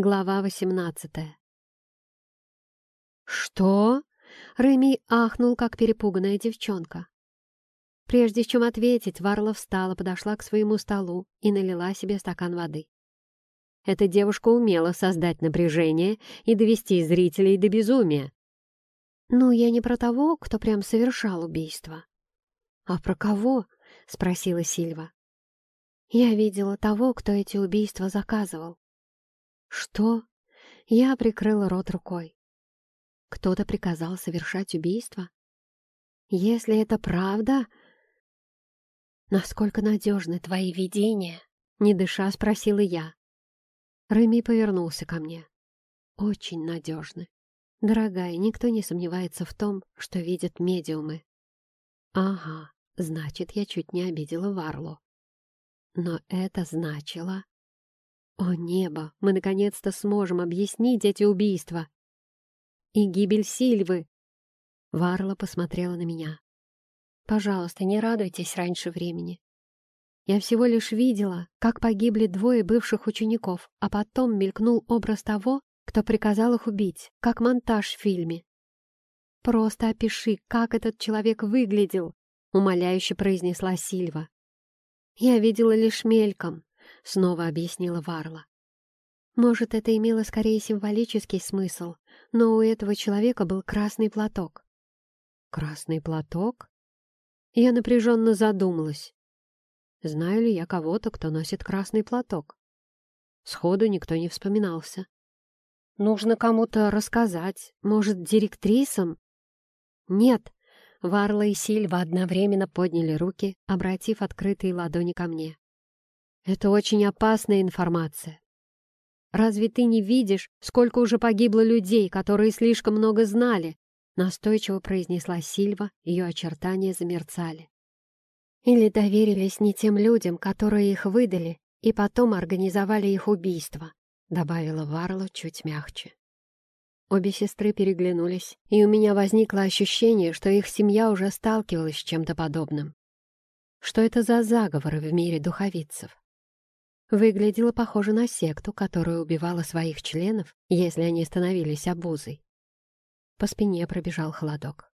Глава восемнадцатая. «Что?» — Реми ахнул, как перепуганная девчонка. Прежде чем ответить, Варла встала, подошла к своему столу и налила себе стакан воды. Эта девушка умела создать напряжение и довести зрителей до безумия. «Ну, я не про того, кто прям совершал убийство». «А про кого?» — спросила Сильва. «Я видела того, кто эти убийства заказывал». «Что?» Я прикрыла рот рукой. «Кто-то приказал совершать убийство?» «Если это правда...» «Насколько надежны твои видения?» Не дыша, спросила я. Реми повернулся ко мне. «Очень надежны. Дорогая, никто не сомневается в том, что видят медиумы». «Ага, значит, я чуть не обидела Варлу». Но это значило... О небо, мы наконец-то сможем объяснить эти убийства. И гибель Сильвы. Варла посмотрела на меня. Пожалуйста, не радуйтесь раньше времени. Я всего лишь видела, как погибли двое бывших учеников, а потом мелькнул образ того, кто приказал их убить, как монтаж в фильме. «Просто опиши, как этот человек выглядел», — умоляюще произнесла Сильва. «Я видела лишь мельком, — снова объяснила Варла. Может, это имело скорее символический смысл, но у этого человека был красный платок. «Красный платок?» Я напряженно задумалась. Знаю ли я кого-то, кто носит красный платок? Сходу никто не вспоминался. Нужно кому-то рассказать. Может, директрисам? Нет. Варла и Сильва одновременно подняли руки, обратив открытые ладони ко мне. Это очень опасная информация. Разве ты не видишь, сколько уже погибло людей, которые слишком много знали? Настойчиво произнесла Сильва, ее очертания замерцали. Или доверились не тем людям, которые их выдали, и потом организовали их убийство, добавила Варла чуть мягче. Обе сестры переглянулись, и у меня возникло ощущение, что их семья уже сталкивалась с чем-то подобным. Что это за заговоры в мире духовицев? Выглядело похоже на секту, которая убивала своих членов, если они становились обузой. По спине пробежал холодок.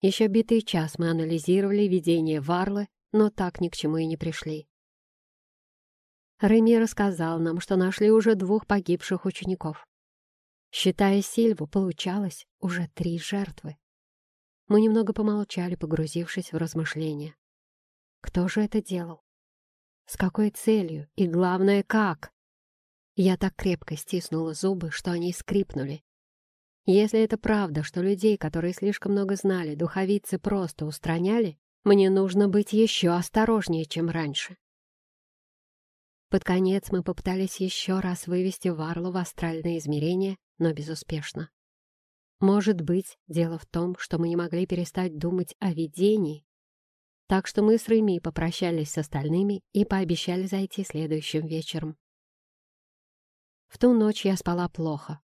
Еще битый час мы анализировали видение Варлы, но так ни к чему и не пришли. Реми рассказал нам, что нашли уже двух погибших учеников. Считая Сильву, получалось уже три жертвы. Мы немного помолчали, погрузившись в размышления. Кто же это делал? С какой целью? И главное, как? Я так крепко стиснула зубы, что они скрипнули. Если это правда, что людей, которые слишком много знали, духовицы просто устраняли, мне нужно быть еще осторожнее, чем раньше. Под конец мы попытались еще раз вывести Варлу в астральное измерение, но безуспешно. Может быть, дело в том, что мы не могли перестать думать о видении, так что мы с Реми попрощались с остальными и пообещали зайти следующим вечером. В ту ночь я спала плохо.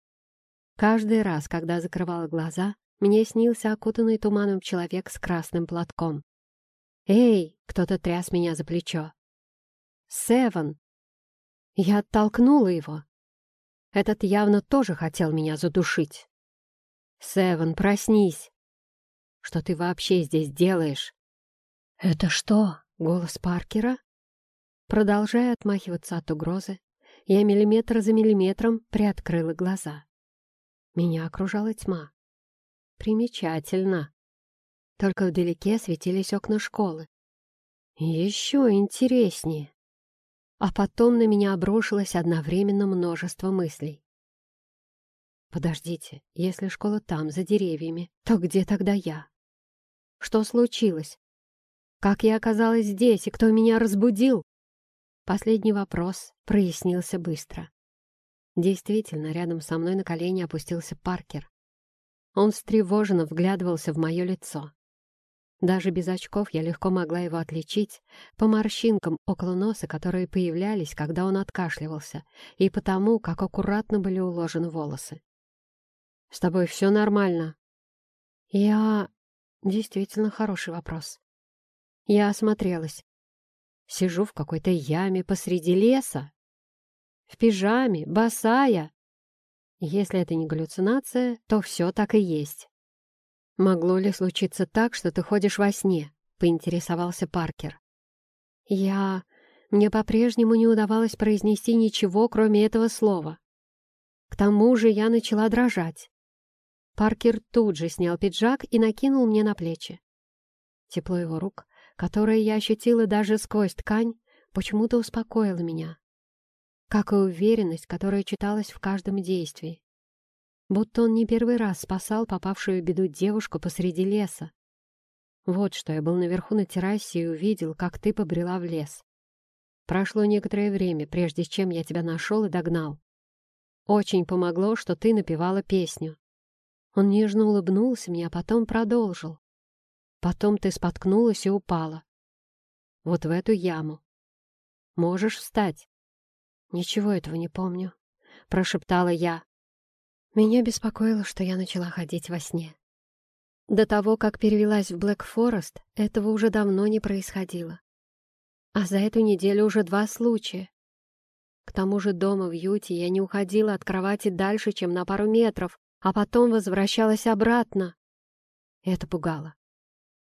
Каждый раз, когда закрывала глаза, мне снился окутанный туманом человек с красным платком. «Эй!» — кто-то тряс меня за плечо. «Севен!» Я оттолкнула его. Этот явно тоже хотел меня задушить. «Севен, проснись!» «Что ты вообще здесь делаешь?» «Это что, голос Паркера?» Продолжая отмахиваться от угрозы, я миллиметр за миллиметром приоткрыла глаза. Меня окружала тьма. Примечательно. Только вдалеке светились окна школы. Еще интереснее. А потом на меня обрушилось одновременно множество мыслей. Подождите, если школа там, за деревьями, то где тогда я? Что случилось? Как я оказалась здесь и кто меня разбудил? Последний вопрос прояснился быстро. Действительно, рядом со мной на колени опустился Паркер. Он встревоженно вглядывался в мое лицо. Даже без очков я легко могла его отличить по морщинкам около носа, которые появлялись, когда он откашливался, и потому, как аккуратно были уложены волосы. «С тобой все нормально?» «Я...» Действительно хороший вопрос. Я осмотрелась. Сижу в какой-то яме посреди леса. В пижаме, босая. Если это не галлюцинация, то все так и есть. «Могло ли случиться так, что ты ходишь во сне?» — поинтересовался Паркер. «Я... Мне по-прежнему не удавалось произнести ничего, кроме этого слова. К тому же я начала дрожать. Паркер тут же снял пиджак и накинул мне на плечи. Тепло его рук, которое я ощутила даже сквозь ткань, почему-то успокоило меня. Как и уверенность, которая читалась в каждом действии. Будто он не первый раз спасал попавшую в беду девушку посреди леса. Вот что я был наверху на террасе и увидел, как ты побрела в лес. Прошло некоторое время, прежде чем я тебя нашел и догнал. Очень помогло, что ты напевала песню. Он нежно улыбнулся мне, а потом продолжил. Потом ты споткнулась и упала. Вот в эту яму. Можешь встать. Ничего этого не помню, прошептала я. Меня беспокоило, что я начала ходить во сне. До того, как перевелась в Блэк Форест, этого уже давно не происходило. А за эту неделю уже два случая. К тому же дома в Юте я не уходила от кровати дальше, чем на пару метров, а потом возвращалась обратно. Это пугало.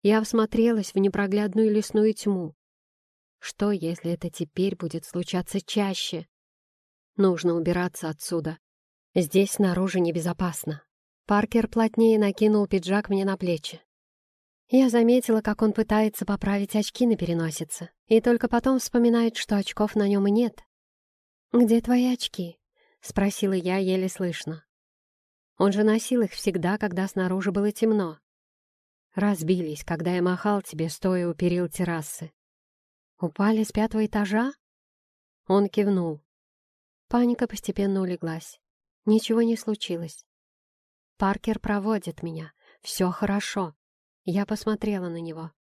Я всмотрелась в непроглядную лесную тьму. Что, если это теперь будет случаться чаще? Нужно убираться отсюда. Здесь снаружи небезопасно. Паркер плотнее накинул пиджак мне на плечи. Я заметила, как он пытается поправить очки на переносице, и только потом вспоминает, что очков на нем и нет. «Где твои очки?» — спросила я еле слышно. Он же носил их всегда, когда снаружи было темно. Разбились, когда я махал тебе, стоя у перил террасы. Упали с пятого этажа? Он кивнул. Паника постепенно улеглась. Ничего не случилось. Паркер проводит меня. Все хорошо. Я посмотрела на него.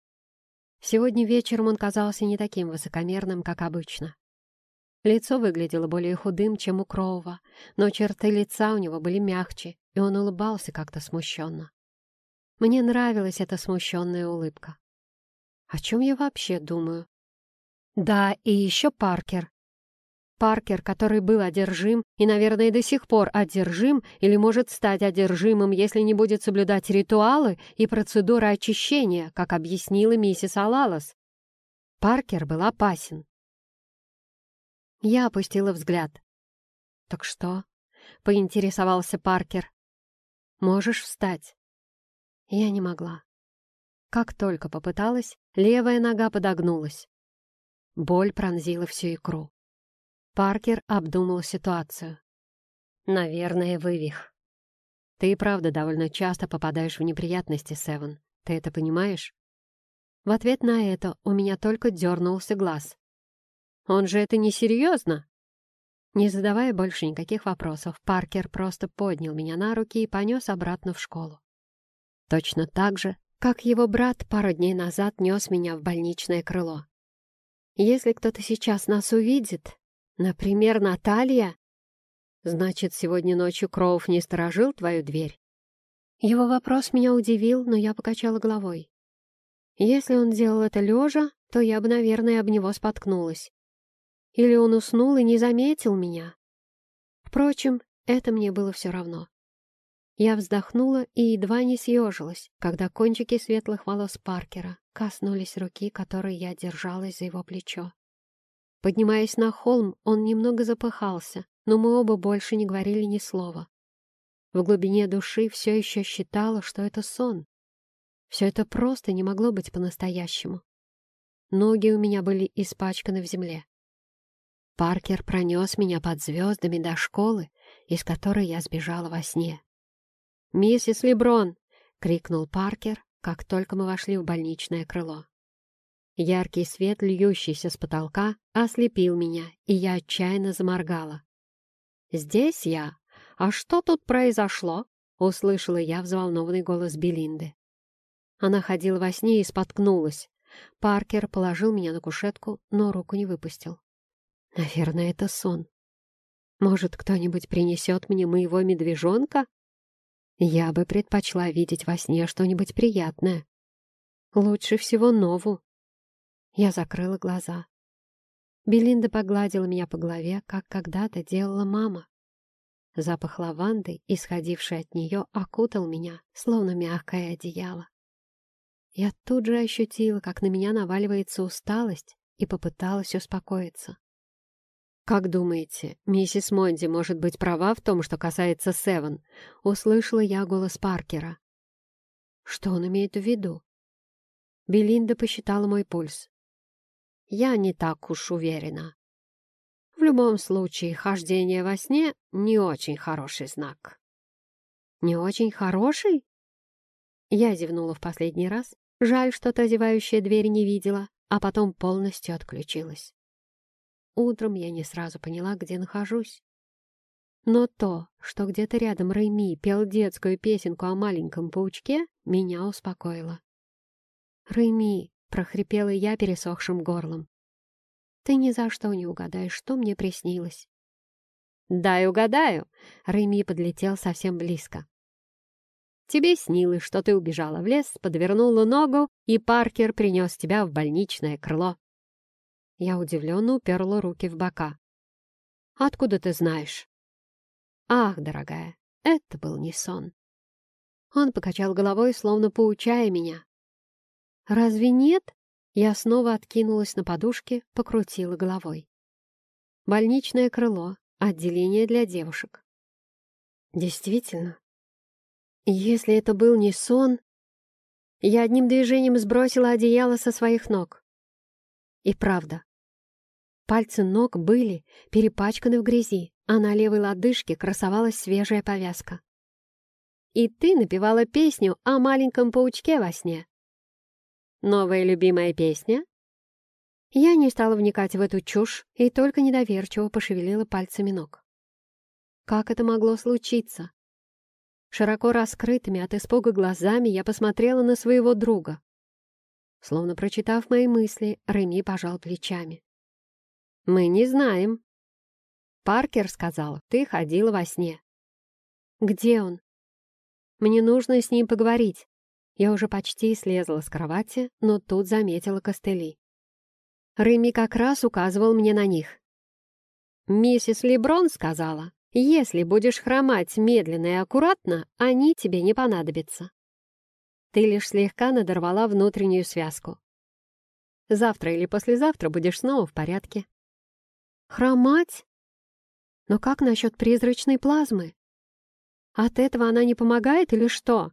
Сегодня вечером он казался не таким высокомерным, как обычно. Лицо выглядело более худым, чем у Кроува, но черты лица у него были мягче, и он улыбался как-то смущенно. Мне нравилась эта смущенная улыбка. О чем я вообще думаю? Да, и еще Паркер. Паркер, который был одержим и, наверное, до сих пор одержим или может стать одержимым, если не будет соблюдать ритуалы и процедуры очищения, как объяснила миссис Алалас. Паркер был опасен. Я опустила взгляд. «Так что?» — поинтересовался Паркер. «Можешь встать?» Я не могла. Как только попыталась, левая нога подогнулась. Боль пронзила всю икру. Паркер обдумал ситуацию. «Наверное, вывих. Ты и правда довольно часто попадаешь в неприятности, Севен. Ты это понимаешь?» В ответ на это у меня только дернулся глаз. Он же это несерьезно!» Не задавая больше никаких вопросов, Паркер просто поднял меня на руки и понес обратно в школу. Точно так же, как его брат пару дней назад нес меня в больничное крыло. Если кто-то сейчас нас увидит, например, Наталья, значит, сегодня ночью Кроув не сторожил твою дверь? Его вопрос меня удивил, но я покачала головой. Если он делал это лежа, то я бы, наверное, об него споткнулась. Или он уснул и не заметил меня? Впрочем, это мне было все равно. Я вздохнула и едва не съежилась, когда кончики светлых волос Паркера коснулись руки, которой я держалась за его плечо. Поднимаясь на холм, он немного запыхался, но мы оба больше не говорили ни слова. В глубине души все еще считала, что это сон. Все это просто не могло быть по-настоящему. Ноги у меня были испачканы в земле. Паркер пронес меня под звездами до школы, из которой я сбежала во сне. «Миссис Леброн!» — крикнул Паркер, как только мы вошли в больничное крыло. Яркий свет, льющийся с потолка, ослепил меня, и я отчаянно заморгала. «Здесь я? А что тут произошло?» — услышала я взволнованный голос Белинды. Она ходила во сне и споткнулась. Паркер положил меня на кушетку, но руку не выпустил. Наверное, это сон. Может, кто-нибудь принесет мне моего медвежонка? Я бы предпочла видеть во сне что-нибудь приятное. Лучше всего Нову. Я закрыла глаза. Белинда погладила меня по голове, как когда-то делала мама. Запах лаванды, исходивший от нее, окутал меня, словно мягкое одеяло. Я тут же ощутила, как на меня наваливается усталость, и попыталась успокоиться. «Как думаете, миссис Монди может быть права в том, что касается Севен?» — услышала я голос Паркера. «Что он имеет в виду?» Белинда посчитала мой пульс. «Я не так уж уверена. В любом случае, хождение во сне — не очень хороший знак». «Не очень хороший?» Я зевнула в последний раз. Жаль, что та зевающая дверь не видела, а потом полностью отключилась. Утром я не сразу поняла, где нахожусь. Но то, что где-то рядом Рэйми пел детскую песенку о маленьком паучке, меня успокоило. «Рэйми!» — прохрипела я пересохшим горлом. «Ты ни за что не угадаешь, что мне приснилось». «Дай угадаю!» — Рэйми подлетел совсем близко. «Тебе снилось, что ты убежала в лес, подвернула ногу, и Паркер принес тебя в больничное крыло. Я удивленно уперла руки в бока. «Откуда ты знаешь?» «Ах, дорогая, это был не сон». Он покачал головой, словно поучая меня. «Разве нет?» Я снова откинулась на подушке, покрутила головой. Больничное крыло, отделение для девушек. Действительно. Если это был не сон... Я одним движением сбросила одеяло со своих ног. И правда, Пальцы ног были перепачканы в грязи, а на левой лодыжке красовалась свежая повязка. «И ты напевала песню о маленьком паучке во сне». «Новая любимая песня?» Я не стала вникать в эту чушь и только недоверчиво пошевелила пальцами ног. Как это могло случиться? Широко раскрытыми от испуга глазами я посмотрела на своего друга. Словно прочитав мои мысли, Реми пожал плечами. «Мы не знаем». Паркер сказал, ты ходила во сне. «Где он?» «Мне нужно с ним поговорить». Я уже почти слезла с кровати, но тут заметила костыли. Рыми как раз указывал мне на них. «Миссис Леброн сказала, если будешь хромать медленно и аккуратно, они тебе не понадобятся. Ты лишь слегка надорвала внутреннюю связку. Завтра или послезавтра будешь снова в порядке. Хромать? Но как насчет призрачной плазмы? От этого она не помогает или что?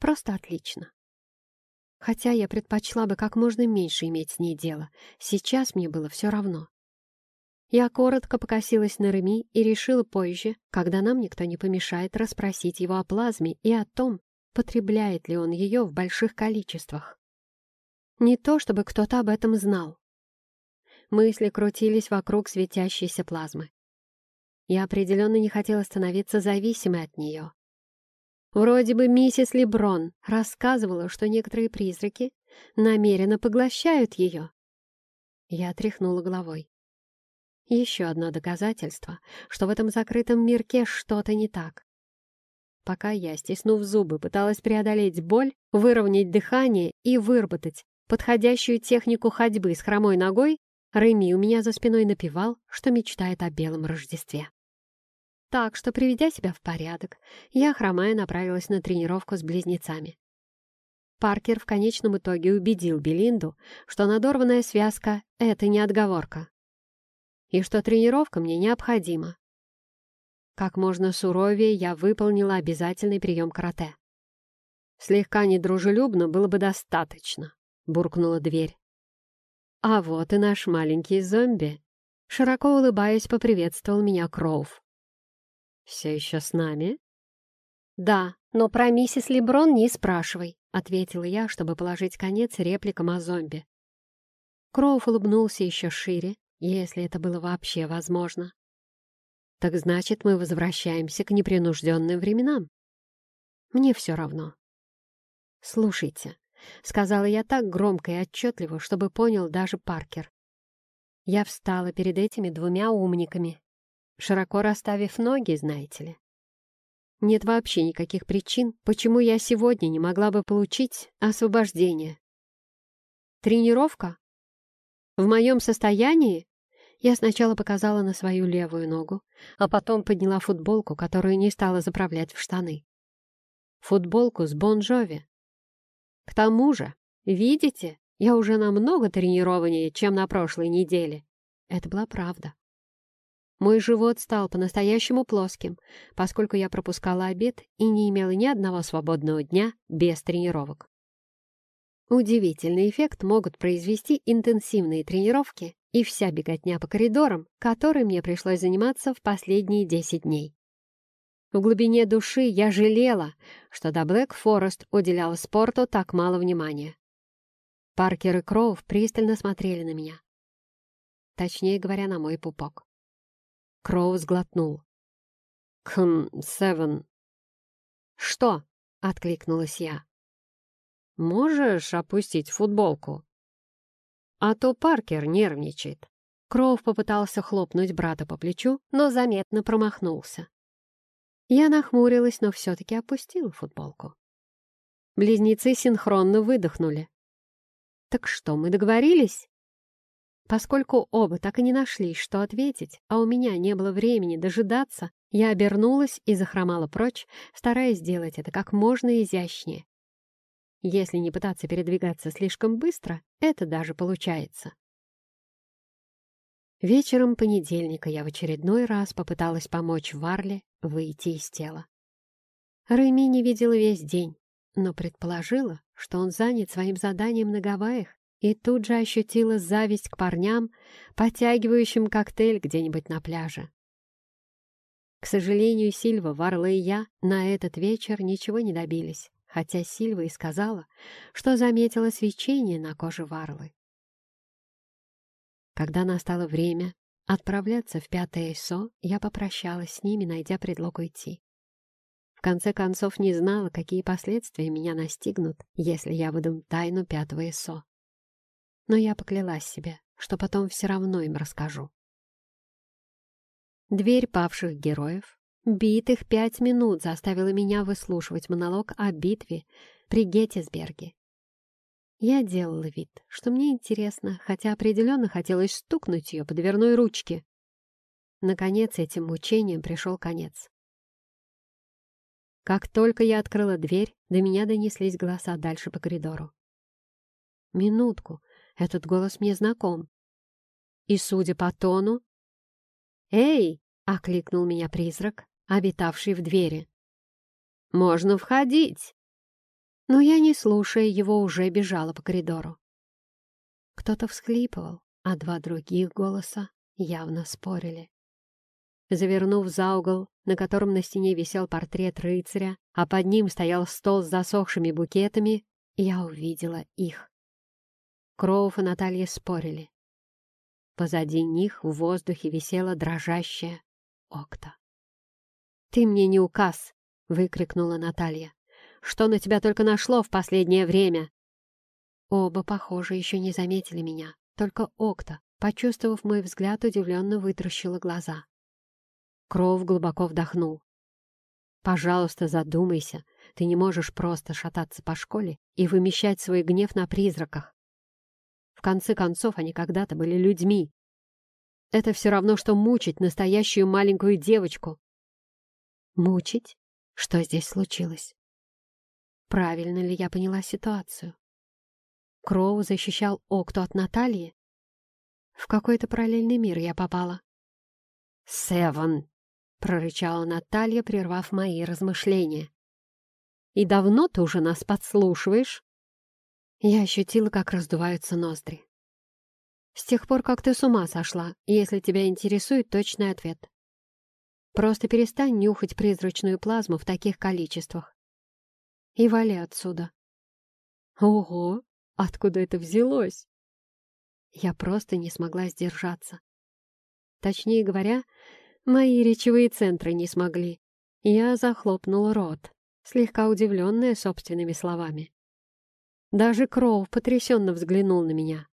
Просто отлично. Хотя я предпочла бы как можно меньше иметь с ней дело. Сейчас мне было все равно. Я коротко покосилась на Реми и решила позже, когда нам никто не помешает, расспросить его о плазме и о том, потребляет ли он ее в больших количествах. Не то, чтобы кто-то об этом знал мысли крутились вокруг светящейся плазмы. Я определенно не хотела становиться зависимой от нее. Вроде бы миссис Леброн рассказывала, что некоторые призраки намеренно поглощают ее. Я тряхнула головой. Еще одно доказательство, что в этом закрытом мирке что-то не так. Пока я, стиснув зубы, пыталась преодолеть боль, выровнять дыхание и выработать подходящую технику ходьбы с хромой ногой, Рэми у меня за спиной напевал, что мечтает о белом Рождестве. Так что, приведя себя в порядок, я, хромая, направилась на тренировку с близнецами. Паркер в конечном итоге убедил Белинду, что надорванная связка — это не отговорка, и что тренировка мне необходима. Как можно суровее я выполнила обязательный прием карате. «Слегка недружелюбно было бы достаточно», — буркнула дверь. «А вот и наш маленький зомби!» Широко улыбаясь, поприветствовал меня Кроув. «Все еще с нами?» «Да, но про миссис Леброн не спрашивай», — ответила я, чтобы положить конец репликам о зомби. Кроув улыбнулся еще шире, если это было вообще возможно. «Так значит, мы возвращаемся к непринужденным временам?» «Мне все равно». «Слушайте, — сказала я так громко и отчетливо, чтобы понял даже Паркер. Я встала перед этими двумя умниками, широко расставив ноги, знаете ли. Нет вообще никаких причин, почему я сегодня не могла бы получить освобождение. Тренировка? В моем состоянии я сначала показала на свою левую ногу, а потом подняла футболку, которую не стала заправлять в штаны. Футболку с Бон-Джови. К тому же, видите, я уже намного тренированнее, чем на прошлой неделе. Это была правда. Мой живот стал по-настоящему плоским, поскольку я пропускала обед и не имела ни одного свободного дня без тренировок. Удивительный эффект могут произвести интенсивные тренировки и вся беготня по коридорам, которой мне пришлось заниматься в последние 10 дней. В глубине души я жалела, что до Блэк Форест уделяла спорту так мало внимания. Паркер и Кроув пристально смотрели на меня. Точнее говоря, на мой пупок. Кроу сглотнул. «Хм, Севен». «Что?» — откликнулась я. «Можешь опустить футболку?» «А то Паркер нервничает». Кроув попытался хлопнуть брата по плечу, но заметно промахнулся. Я нахмурилась, но все-таки опустила футболку. Близнецы синхронно выдохнули. «Так что, мы договорились?» Поскольку оба так и не нашли, что ответить, а у меня не было времени дожидаться, я обернулась и захромала прочь, стараясь сделать это как можно изящнее. Если не пытаться передвигаться слишком быстро, это даже получается. Вечером понедельника я в очередной раз попыталась помочь Варле выйти из тела. Рэми не видела весь день, но предположила, что он занят своим заданием на Гавайях и тут же ощутила зависть к парням, подтягивающим коктейль где-нибудь на пляже. К сожалению, Сильва, Варла и я на этот вечер ничего не добились, хотя Сильва и сказала, что заметила свечение на коже Варлы. Когда настало время отправляться в пятое СО, я попрощалась с ними, найдя предлог уйти. В конце концов, не знала, какие последствия меня настигнут, если я выдам тайну пятого СО но я поклялась себе, что потом все равно им расскажу. Дверь павших героев, битых пять минут, заставила меня выслушивать монолог о битве при Геттисберге. Я делала вид, что мне интересно, хотя определенно хотелось стукнуть ее по дверной ручке. Наконец этим мучением пришел конец. Как только я открыла дверь, до меня донеслись голоса дальше по коридору. Минутку, этот голос мне знаком. И, судя по тону... «Эй!» — окликнул меня призрак, обитавший в двери. «Можно входить!» Но я, не слушая его, уже бежала по коридору. Кто-то всхлипывал, а два других голоса явно спорили. Завернув за угол, на котором на стене висел портрет рыцаря, а под ним стоял стол с засохшими букетами, я увидела их. Кроув и Наталья спорили. Позади них в воздухе висела дрожащая окта. «Ты мне не указ!» — выкрикнула Наталья. «Что на тебя только нашло в последнее время?» Оба, похоже, еще не заметили меня. Только Окта, почувствовав мой взгляд, удивленно вытращила глаза. Кров глубоко вдохнул. «Пожалуйста, задумайся. Ты не можешь просто шататься по школе и вымещать свой гнев на призраках. В конце концов, они когда-то были людьми. Это все равно, что мучить настоящую маленькую девочку. Мучить? Что здесь случилось? Правильно ли я поняла ситуацию? Кроу защищал Окту от Натальи? В какой-то параллельный мир я попала. «Севен!» — прорычала Наталья, прервав мои размышления. «И давно ты уже нас подслушиваешь?» Я ощутила, как раздуваются ноздри. «С тех пор, как ты с ума сошла, если тебя интересует точный ответ. Просто перестань нюхать призрачную плазму в таких количествах. И вали отсюда». «Ого! Откуда это взялось?» Я просто не смогла сдержаться. Точнее говоря, мои речевые центры не смогли. Я захлопнула рот, слегка удивленная собственными словами. Даже Кроу потрясенно взглянул на меня.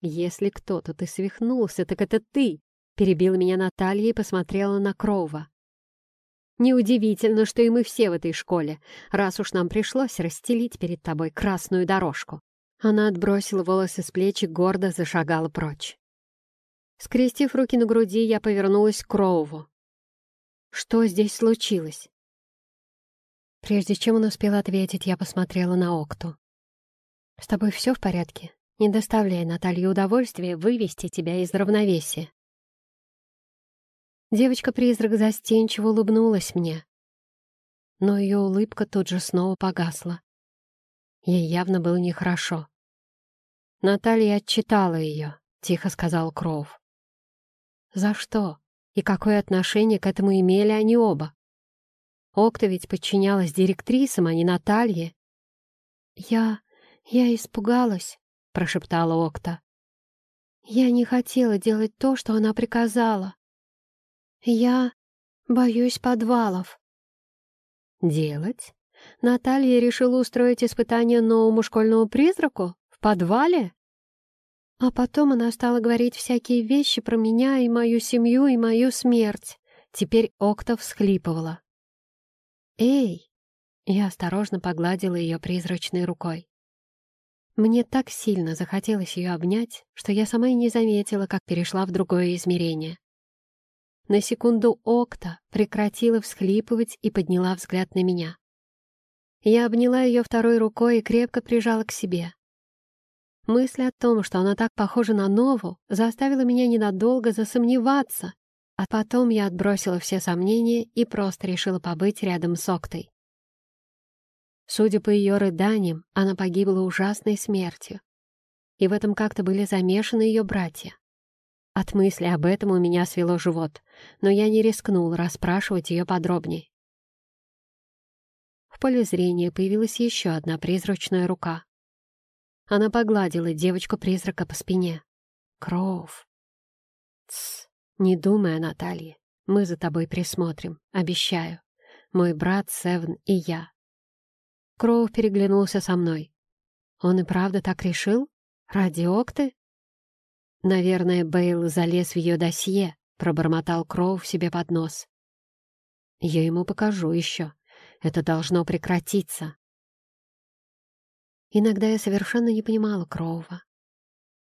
«Если кто-то ты свихнулся, так это ты!» Перебила меня Наталья и посмотрела на Кроува. «Неудивительно, что и мы все в этой школе, раз уж нам пришлось расстелить перед тобой красную дорожку. Она отбросила волосы с плеч и гордо зашагала прочь. Скрестив руки на груди, я повернулась к Кроуву. Что здесь случилось? Прежде чем он успел ответить, я посмотрела на Окту. «С тобой все в порядке? Не доставляй Наталье удовольствия вывести тебя из равновесия». Девочка-призрак застенчиво улыбнулась мне, но ее улыбка тут же снова погасла. Ей явно было нехорошо. Наталья отчитала ее, — тихо сказал Кроув. «За что? И какое отношение к этому имели они оба? Окта ведь подчинялась директрисам, а не Наталье». «Я... я испугалась», — прошептала Окта. «Я не хотела делать то, что она приказала. Я боюсь подвалов». «Делать?» Наталья решила устроить испытание новому школьному призраку? В подвале? А потом она стала говорить всякие вещи про меня и мою семью, и мою смерть. Теперь Окта всхлипывала. «Эй!» Я осторожно погладила ее призрачной рукой. Мне так сильно захотелось ее обнять, что я сама и не заметила, как перешла в другое измерение. На секунду Окта прекратила всхлипывать и подняла взгляд на меня. Я обняла ее второй рукой и крепко прижала к себе. Мысль о том, что она так похожа на Нову, заставила меня ненадолго засомневаться, а потом я отбросила все сомнения и просто решила побыть рядом с Октой. Судя по ее рыданиям, она погибла ужасной смертью. И в этом как-то были замешаны ее братья. От мысли об этом у меня свело живот, но я не рискнул расспрашивать ее подробнее. В поле зрения появилась еще одна призрачная рука. Она погладила девочку-призрака по спине. «Кроув!» «Тсс, не думай о Наталье. Мы за тобой присмотрим, обещаю. Мой брат Севн и я». Кроув переглянулся со мной. «Он и правда так решил? Ради Окты?» «Наверное, Бейл залез в ее досье», — пробормотал Кроув себе под нос. «Я ему покажу еще. Это должно прекратиться». Иногда я совершенно не понимала Кроува.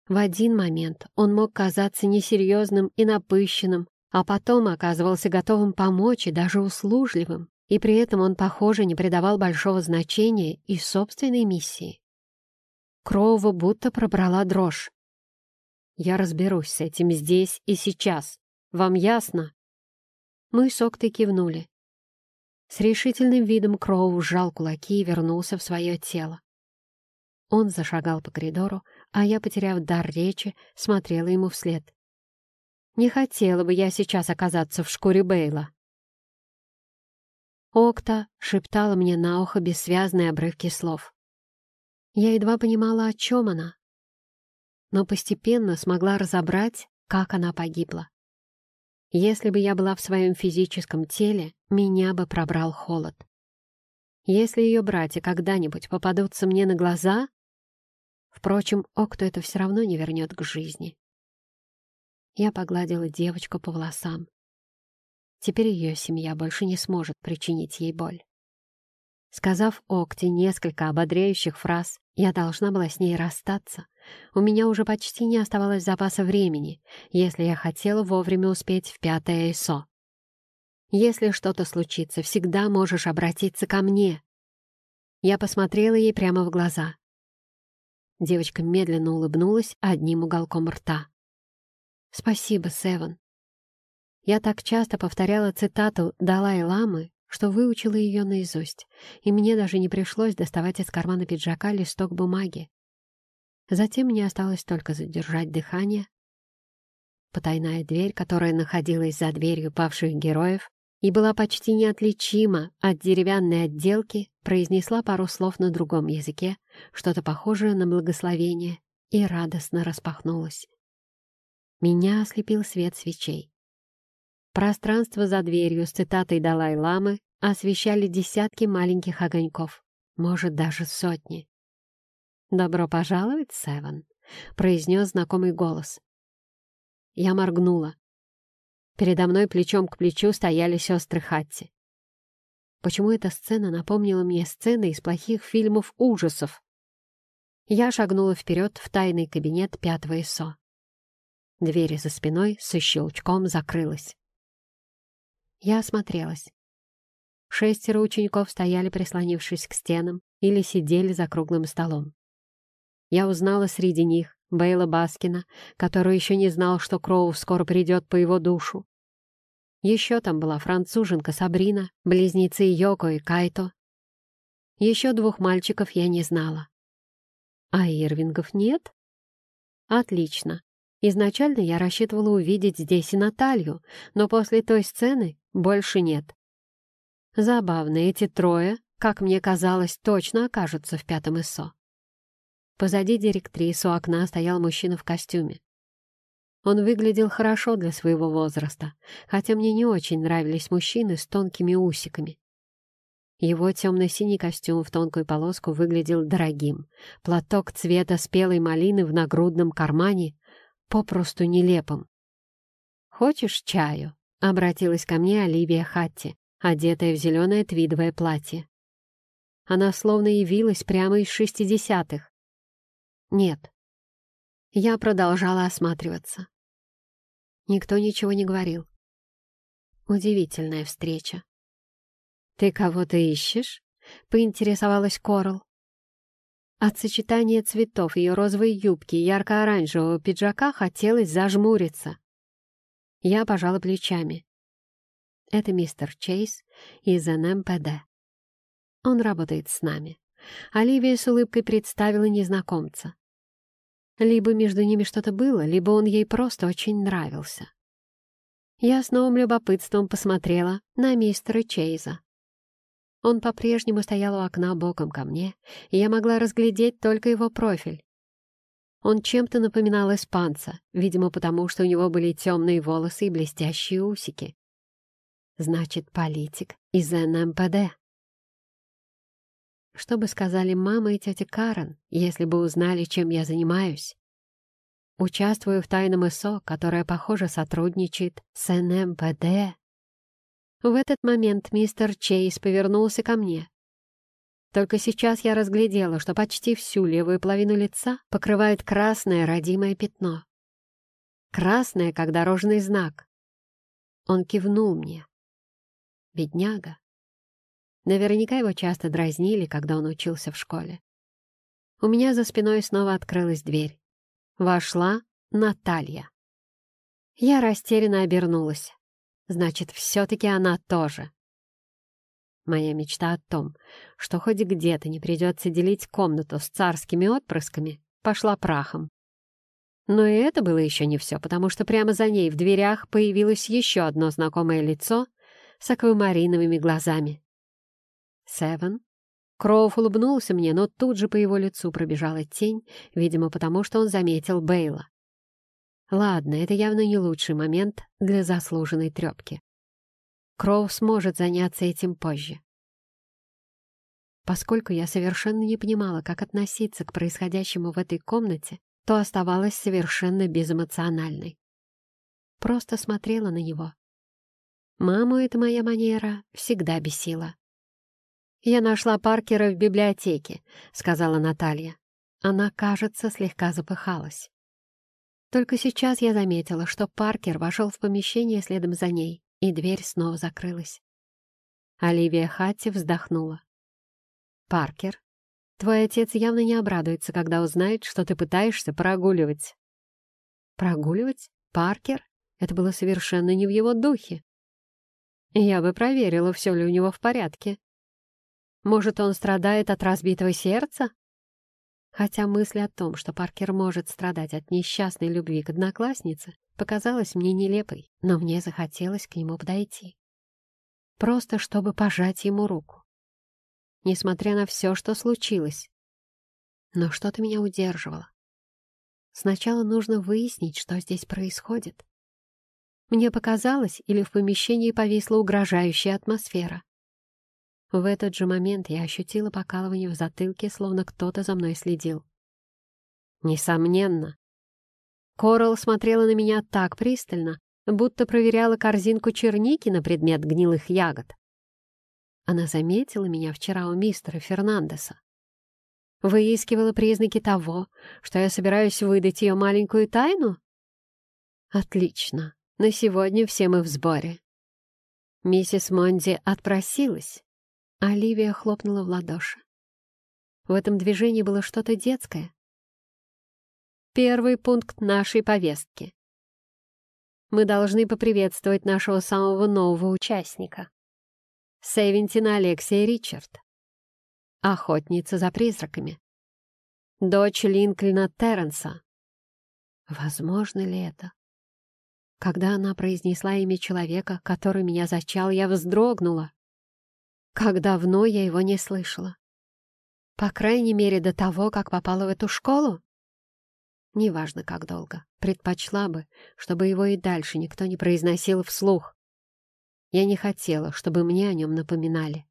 В один момент он мог казаться несерьезным и напыщенным, а потом оказывался готовым помочь и даже услужливым, и при этом он, похоже, не придавал большого значения и собственной миссии. Кроува будто пробрала дрожь. «Я разберусь с этим здесь и сейчас. Вам ясно?» Мы с Октой кивнули. С решительным видом Кроу сжал кулаки и вернулся в свое тело. Он зашагал по коридору, а я, потеряв дар речи, смотрела ему вслед. Не хотела бы я сейчас оказаться в шкуре Бейла. Окта шептала мне на ухо бессвязные обрывки слов. Я едва понимала, о чем она, но постепенно смогла разобрать, как она погибла. Если бы я была в своем физическом теле, меня бы пробрал холод. Если ее братья когда-нибудь попадутся мне на глаза, Впрочем, Окту это все равно не вернет к жизни. Я погладила девочку по волосам. Теперь ее семья больше не сможет причинить ей боль. Сказав Окте несколько ободряющих фраз, я должна была с ней расстаться. У меня уже почти не оставалось запаса времени, если я хотела вовремя успеть в пятое ИСО. Если что-то случится, всегда можешь обратиться ко мне. Я посмотрела ей прямо в глаза. Девочка медленно улыбнулась одним уголком рта. «Спасибо, Севен». Я так часто повторяла цитату Далай-ламы, что выучила ее наизусть, и мне даже не пришлось доставать из кармана пиджака листок бумаги. Затем мне осталось только задержать дыхание. Потайная дверь, которая находилась за дверью павших героев, и была почти неотличима от деревянной отделки, произнесла пару слов на другом языке, что-то похожее на благословение, и радостно распахнулась. Меня ослепил свет свечей. Пространство за дверью с цитатой Далай-ламы освещали десятки маленьких огоньков, может, даже сотни. «Добро пожаловать, Севен», — произнес знакомый голос. Я моргнула. Передо мной плечом к плечу стояли сестры Хатти. Почему эта сцена напомнила мне сцены из плохих фильмов ужасов? Я шагнула вперед в тайный кабинет пятого ИСО. Дверь за спиной со щелчком закрылась. Я осмотрелась. Шестеро учеников стояли, прислонившись к стенам, или сидели за круглым столом. Я узнала среди них Бейла Баскина, который еще не знал, что Кроу скоро придет по его душу. Еще там была француженка Сабрина, близнецы Йоко и Кайто. Еще двух мальчиков я не знала. А Ирвингов нет? Отлично. Изначально я рассчитывала увидеть здесь и Наталью, но после той сцены больше нет. Забавно, эти трое, как мне казалось, точно окажутся в пятом ИСО. Позади директрис у окна стоял мужчина в костюме. Он выглядел хорошо для своего возраста, хотя мне не очень нравились мужчины с тонкими усиками. Его темно-синий костюм в тонкую полоску выглядел дорогим. Платок цвета спелой малины в нагрудном кармане попросту нелепым. «Хочешь чаю?» — обратилась ко мне Оливия Хатти, одетая в зеленое твидовое платье. Она словно явилась прямо из шестидесятых. «Нет». Я продолжала осматриваться. Никто ничего не говорил. Удивительная встреча. «Ты кого-то ищешь?» — поинтересовалась Корл. От сочетания цветов ее розовой юбки и ярко-оранжевого пиджака хотелось зажмуриться. Я пожала плечами. Это мистер Чейз из НМПД. Он работает с нами. Оливия с улыбкой представила незнакомца. Либо между ними что-то было, либо он ей просто очень нравился. Я с новым любопытством посмотрела на мистера Чейза. Он по-прежнему стоял у окна боком ко мне, и я могла разглядеть только его профиль. Он чем-то напоминал испанца, видимо, потому что у него были темные волосы и блестящие усики. Значит, политик из НМПД. Что бы сказали мама и тетя Карен, если бы узнали, чем я занимаюсь? Участвую в тайном ИСО, которое, похоже, сотрудничает с НМПД. В этот момент мистер Чейз повернулся ко мне. Только сейчас я разглядела, что почти всю левую половину лица покрывает красное родимое пятно. Красное, как дорожный знак. Он кивнул мне. Бедняга. Наверняка его часто дразнили, когда он учился в школе. У меня за спиной снова открылась дверь. Вошла Наталья. Я растерянно обернулась. Значит, все-таки она тоже. Моя мечта о том, что хоть где-то не придется делить комнату с царскими отпрысками, пошла прахом. Но и это было еще не все, потому что прямо за ней в дверях появилось еще одно знакомое лицо с аквамариновыми глазами. «Севен?» Кроуф улыбнулся мне, но тут же по его лицу пробежала тень, видимо, потому что он заметил Бейла. Ладно, это явно не лучший момент для заслуженной трепки. Кроу сможет заняться этим позже. Поскольку я совершенно не понимала, как относиться к происходящему в этой комнате, то оставалась совершенно безэмоциональной. Просто смотрела на него. Маму эта моя манера всегда бесила. «Я нашла Паркера в библиотеке», — сказала Наталья. Она, кажется, слегка запыхалась. Только сейчас я заметила, что Паркер вошел в помещение следом за ней, и дверь снова закрылась. Оливия Хатти вздохнула. «Паркер, твой отец явно не обрадуется, когда узнает, что ты пытаешься прогуливать». «Прогуливать? Паркер? Это было совершенно не в его духе. Я бы проверила, все ли у него в порядке. Может, он страдает от разбитого сердца? Хотя мысль о том, что Паркер может страдать от несчастной любви к однокласснице, показалась мне нелепой, но мне захотелось к нему подойти. Просто чтобы пожать ему руку. Несмотря на все, что случилось. Но что-то меня удерживало. Сначала нужно выяснить, что здесь происходит. Мне показалось, или в помещении повисла угрожающая атмосфера. В этот же момент я ощутила покалывание в затылке, словно кто-то за мной следил. Несомненно. Корал смотрела на меня так пристально, будто проверяла корзинку черники на предмет гнилых ягод. Она заметила меня вчера у мистера Фернандеса. Выискивала признаки того, что я собираюсь выдать ее маленькую тайну? Отлично. На сегодня все мы в сборе. Миссис Монди отпросилась. Оливия хлопнула в ладоши. В этом движении было что-то детское. Первый пункт нашей повестки. Мы должны поприветствовать нашего самого нового участника. Севентина Алексия Ричард. Охотница за призраками. Дочь Линкольна Терренса. Возможно ли это? Когда она произнесла имя человека, который меня зачал, я вздрогнула. Как давно я его не слышала. По крайней мере, до того, как попала в эту школу. Неважно, как долго. Предпочла бы, чтобы его и дальше никто не произносил вслух. Я не хотела, чтобы мне о нем напоминали.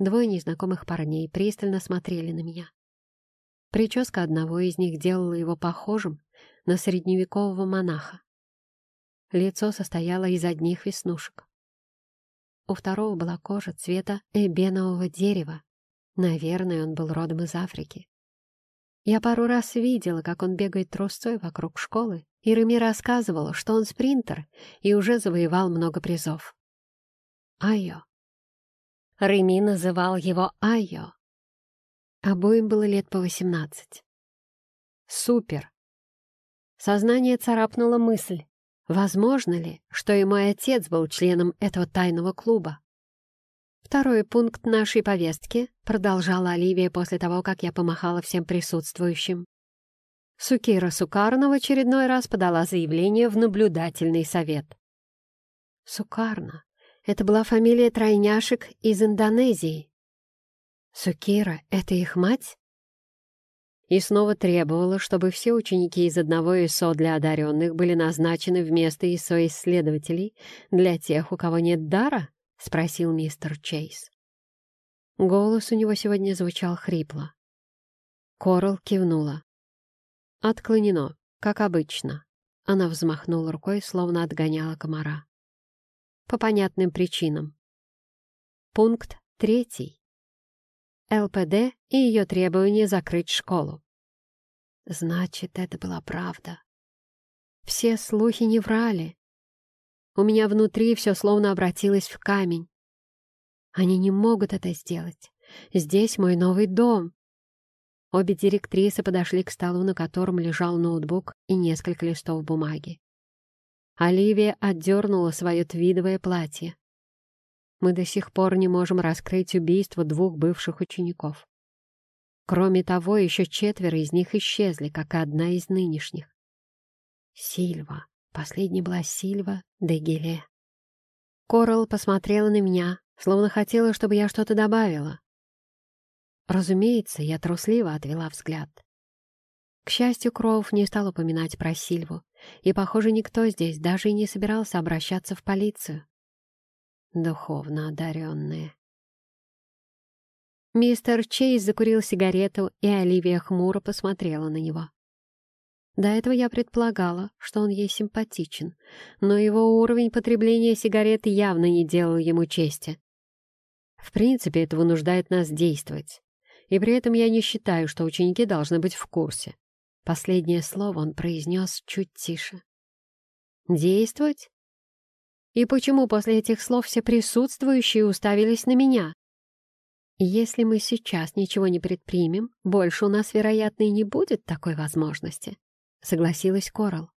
Двое незнакомых парней пристально смотрели на меня. Прическа одного из них делала его похожим на средневекового монаха. Лицо состояло из одних веснушек. У второго была кожа цвета эбенового дерева. Наверное, он был родом из Африки. Я пару раз видела, как он бегает трусцой вокруг школы, и Реми рассказывал, что он спринтер и уже завоевал много призов. Айо. Реми называл его Айо. Обоим было лет по восемнадцать. Супер! Сознание царапнула мысль. Возможно ли, что и мой отец был членом этого тайного клуба? Второй пункт нашей повестки, продолжала Оливия после того, как я помахала всем присутствующим. Сукира Сукарна в очередной раз подала заявление в наблюдательный совет. Сукарна — это была фамилия тройняшек из Индонезии. Сукира — это их мать? И снова требовала, чтобы все ученики из одного ИСО для одаренных были назначены вместо ИСО-исследователей для тех, у кого нет дара? — спросил мистер Чейз. Голос у него сегодня звучал хрипло. Корал кивнула. «Отклонено, как обычно». Она взмахнула рукой, словно отгоняла комара. «По понятным причинам». Пункт третий. ЛПД и ее требование закрыть школу. Значит, это была правда. Все слухи не врали. У меня внутри все словно обратилось в камень. Они не могут это сделать. Здесь мой новый дом. Обе директрисы подошли к столу, на котором лежал ноутбук и несколько листов бумаги. Оливия отдернула свое твидовое платье мы до сих пор не можем раскрыть убийство двух бывших учеников. Кроме того, еще четверо из них исчезли, как и одна из нынешних. Сильва. Последняя была Сильва де Геле. Корал посмотрела на меня, словно хотела, чтобы я что-то добавила. Разумеется, я трусливо отвела взгляд. К счастью, Кроув не стал упоминать про Сильву, и, похоже, никто здесь даже и не собирался обращаться в полицию духовно одаренные. Мистер Чейз закурил сигарету, и Оливия хмуро посмотрела на него. До этого я предполагала, что он ей симпатичен, но его уровень потребления сигарет явно не делал ему чести. В принципе, это вынуждает нас действовать. И при этом я не считаю, что ученики должны быть в курсе. Последнее слово он произнес чуть тише. «Действовать? И почему после этих слов все присутствующие уставились на меня? Если мы сейчас ничего не предпримем, больше у нас, вероятно, и не будет такой возможности, согласилась Корал.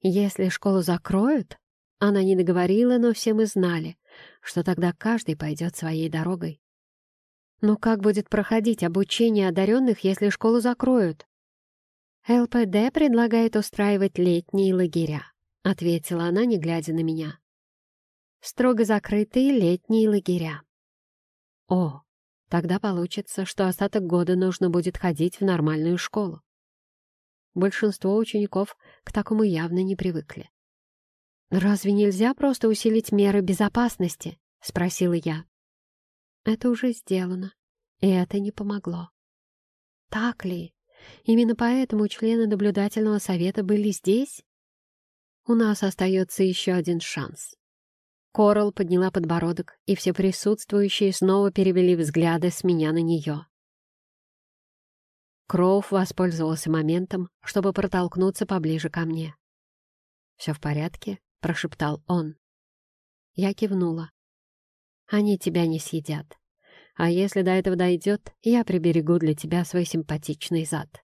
Если школу закроют, она не договорила, но все мы знали, что тогда каждый пойдет своей дорогой. Но как будет проходить обучение одаренных, если школу закроют? ЛПД предлагает устраивать летние лагеря. — ответила она, не глядя на меня. «Строго закрытые летние лагеря». «О, тогда получится, что остаток года нужно будет ходить в нормальную школу». Большинство учеников к такому явно не привыкли. «Разве нельзя просто усилить меры безопасности?» — спросила я. «Это уже сделано, и это не помогло». «Так ли? Именно поэтому члены наблюдательного совета были здесь?» У нас остается еще один шанс. Корал подняла подбородок, и все присутствующие снова перевели взгляды с меня на нее. Кроув воспользовался моментом, чтобы протолкнуться поближе ко мне. «Все в порядке?» — прошептал он. Я кивнула. «Они тебя не съедят. А если до этого дойдет, я приберегу для тебя свой симпатичный зад».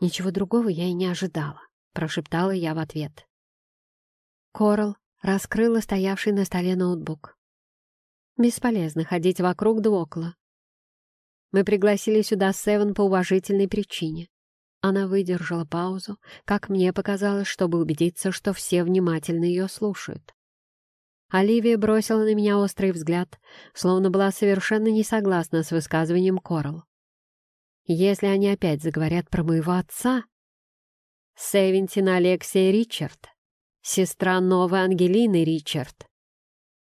«Ничего другого я и не ожидала», — прошептала я в ответ. Корал раскрыла стоявший на столе ноутбук. «Бесполезно ходить вокруг да около. Мы пригласили сюда Севен по уважительной причине. Она выдержала паузу, как мне показалось, чтобы убедиться, что все внимательно ее слушают. Оливия бросила на меня острый взгляд, словно была совершенно не согласна с высказыванием Корал. Если они опять заговорят про моего отца... Севентина Алексия Ричард, сестра новой Ангелины Ричард,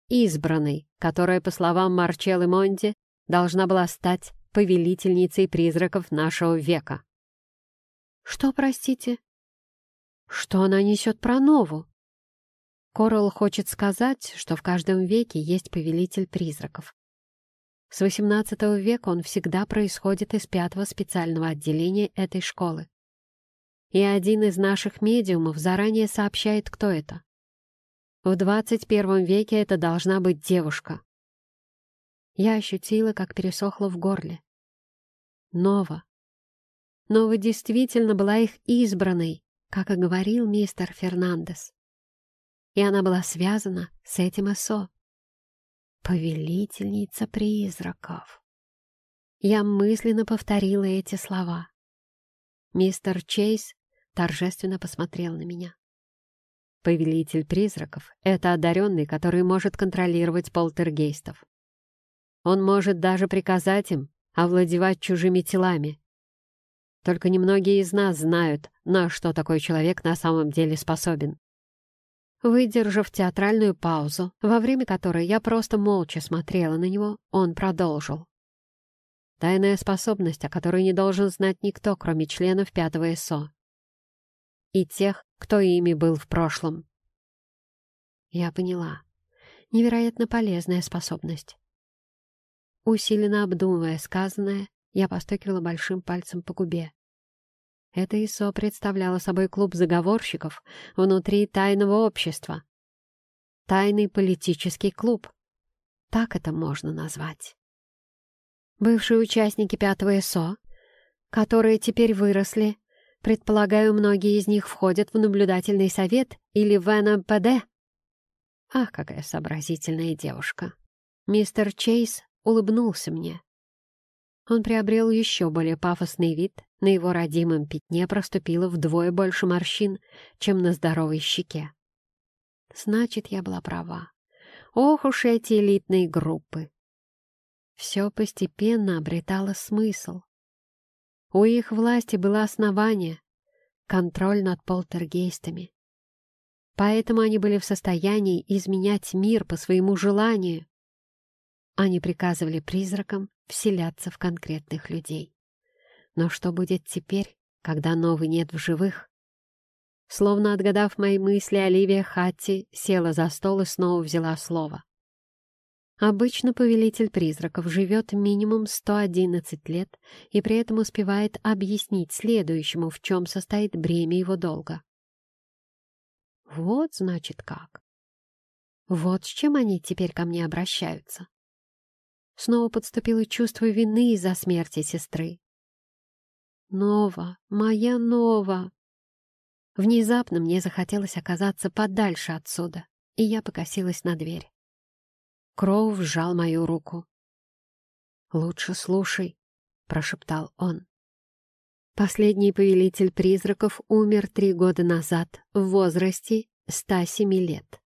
избранной, которая, по словам Марчеллы Монди, должна была стать повелительницей призраков нашего века. Что, простите? Что она несет про Нову? Коралл хочет сказать, что в каждом веке есть повелитель призраков. С XVIII века он всегда происходит из пятого специального отделения этой школы. И один из наших медиумов заранее сообщает, кто это. В 21 веке это должна быть девушка. Я ощутила, как пересохло в горле. Нова. Нова действительно была их избранной, как и говорил мистер Фернандес. И она была связана с этим Эсо. Повелительница призраков. Я мысленно повторила эти слова. Мистер Чейз торжественно посмотрел на меня. Повелитель призраков — это одаренный, который может контролировать полтергейстов. Он может даже приказать им овладевать чужими телами. Только немногие из нас знают, на что такой человек на самом деле способен. Выдержав театральную паузу, во время которой я просто молча смотрела на него, он продолжил. Тайная способность, о которой не должен знать никто, кроме членов пятого СО. И тех, кто ими был в прошлом. Я поняла. Невероятно полезная способность. Усиленно обдумывая сказанное, я постукивала большим пальцем по губе. Это ИСО представляло собой клуб заговорщиков внутри тайного общества. Тайный политический клуб. Так это можно назвать. Бывшие участники пятого ИСО, которые теперь выросли, предполагаю, многие из них входят в наблюдательный совет или в НМПД. Ах, какая сообразительная девушка. Мистер Чейз улыбнулся мне. Он приобрел еще более пафосный вид, на его родимом пятне проступило вдвое больше морщин, чем на здоровой щеке. Значит, я была права. Ох уж эти элитные группы! Все постепенно обретало смысл. У их власти было основание — контроль над полтергейстами. Поэтому они были в состоянии изменять мир по своему желанию, они приказывали призракам вселяться в конкретных людей. Но что будет теперь, когда новый нет в живых? Словно отгадав мои мысли, Оливия Хатти села за стол и снова взяла слово. Обычно повелитель призраков живет минимум 111 лет и при этом успевает объяснить следующему, в чем состоит бремя его долга. Вот, значит, как. Вот с чем они теперь ко мне обращаются. Снова подступило чувство вины из-за смерти сестры. Нова, моя Нова! Внезапно мне захотелось оказаться подальше отсюда, и я покосилась на дверь. Кроу сжал мою руку. «Лучше слушай», — прошептал он. Последний повелитель призраков умер три года назад в возрасте 107 лет.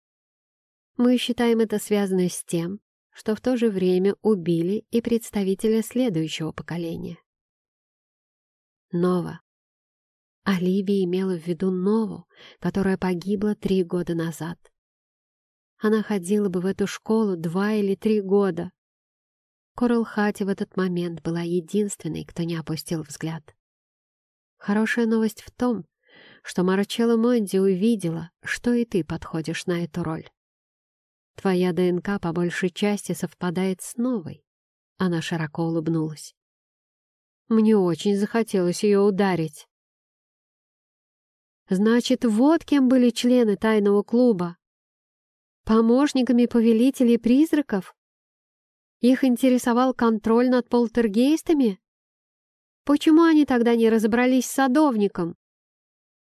Мы считаем это связано с тем, что в то же время убили и представителя следующего поколения. Нова. Оливия имела в виду Нову, которая погибла три года назад. Она ходила бы в эту школу два или три года. Корал Хати в этот момент была единственной, кто не опустил взгляд. Хорошая новость в том, что Марчелло Монди увидела, что и ты подходишь на эту роль. Твоя ДНК по большей части совпадает с новой. Она широко улыбнулась. Мне очень захотелось ее ударить. Значит, вот кем были члены тайного клуба. Помощниками повелителей призраков? Их интересовал контроль над полтергейстами? Почему они тогда не разобрались с садовником?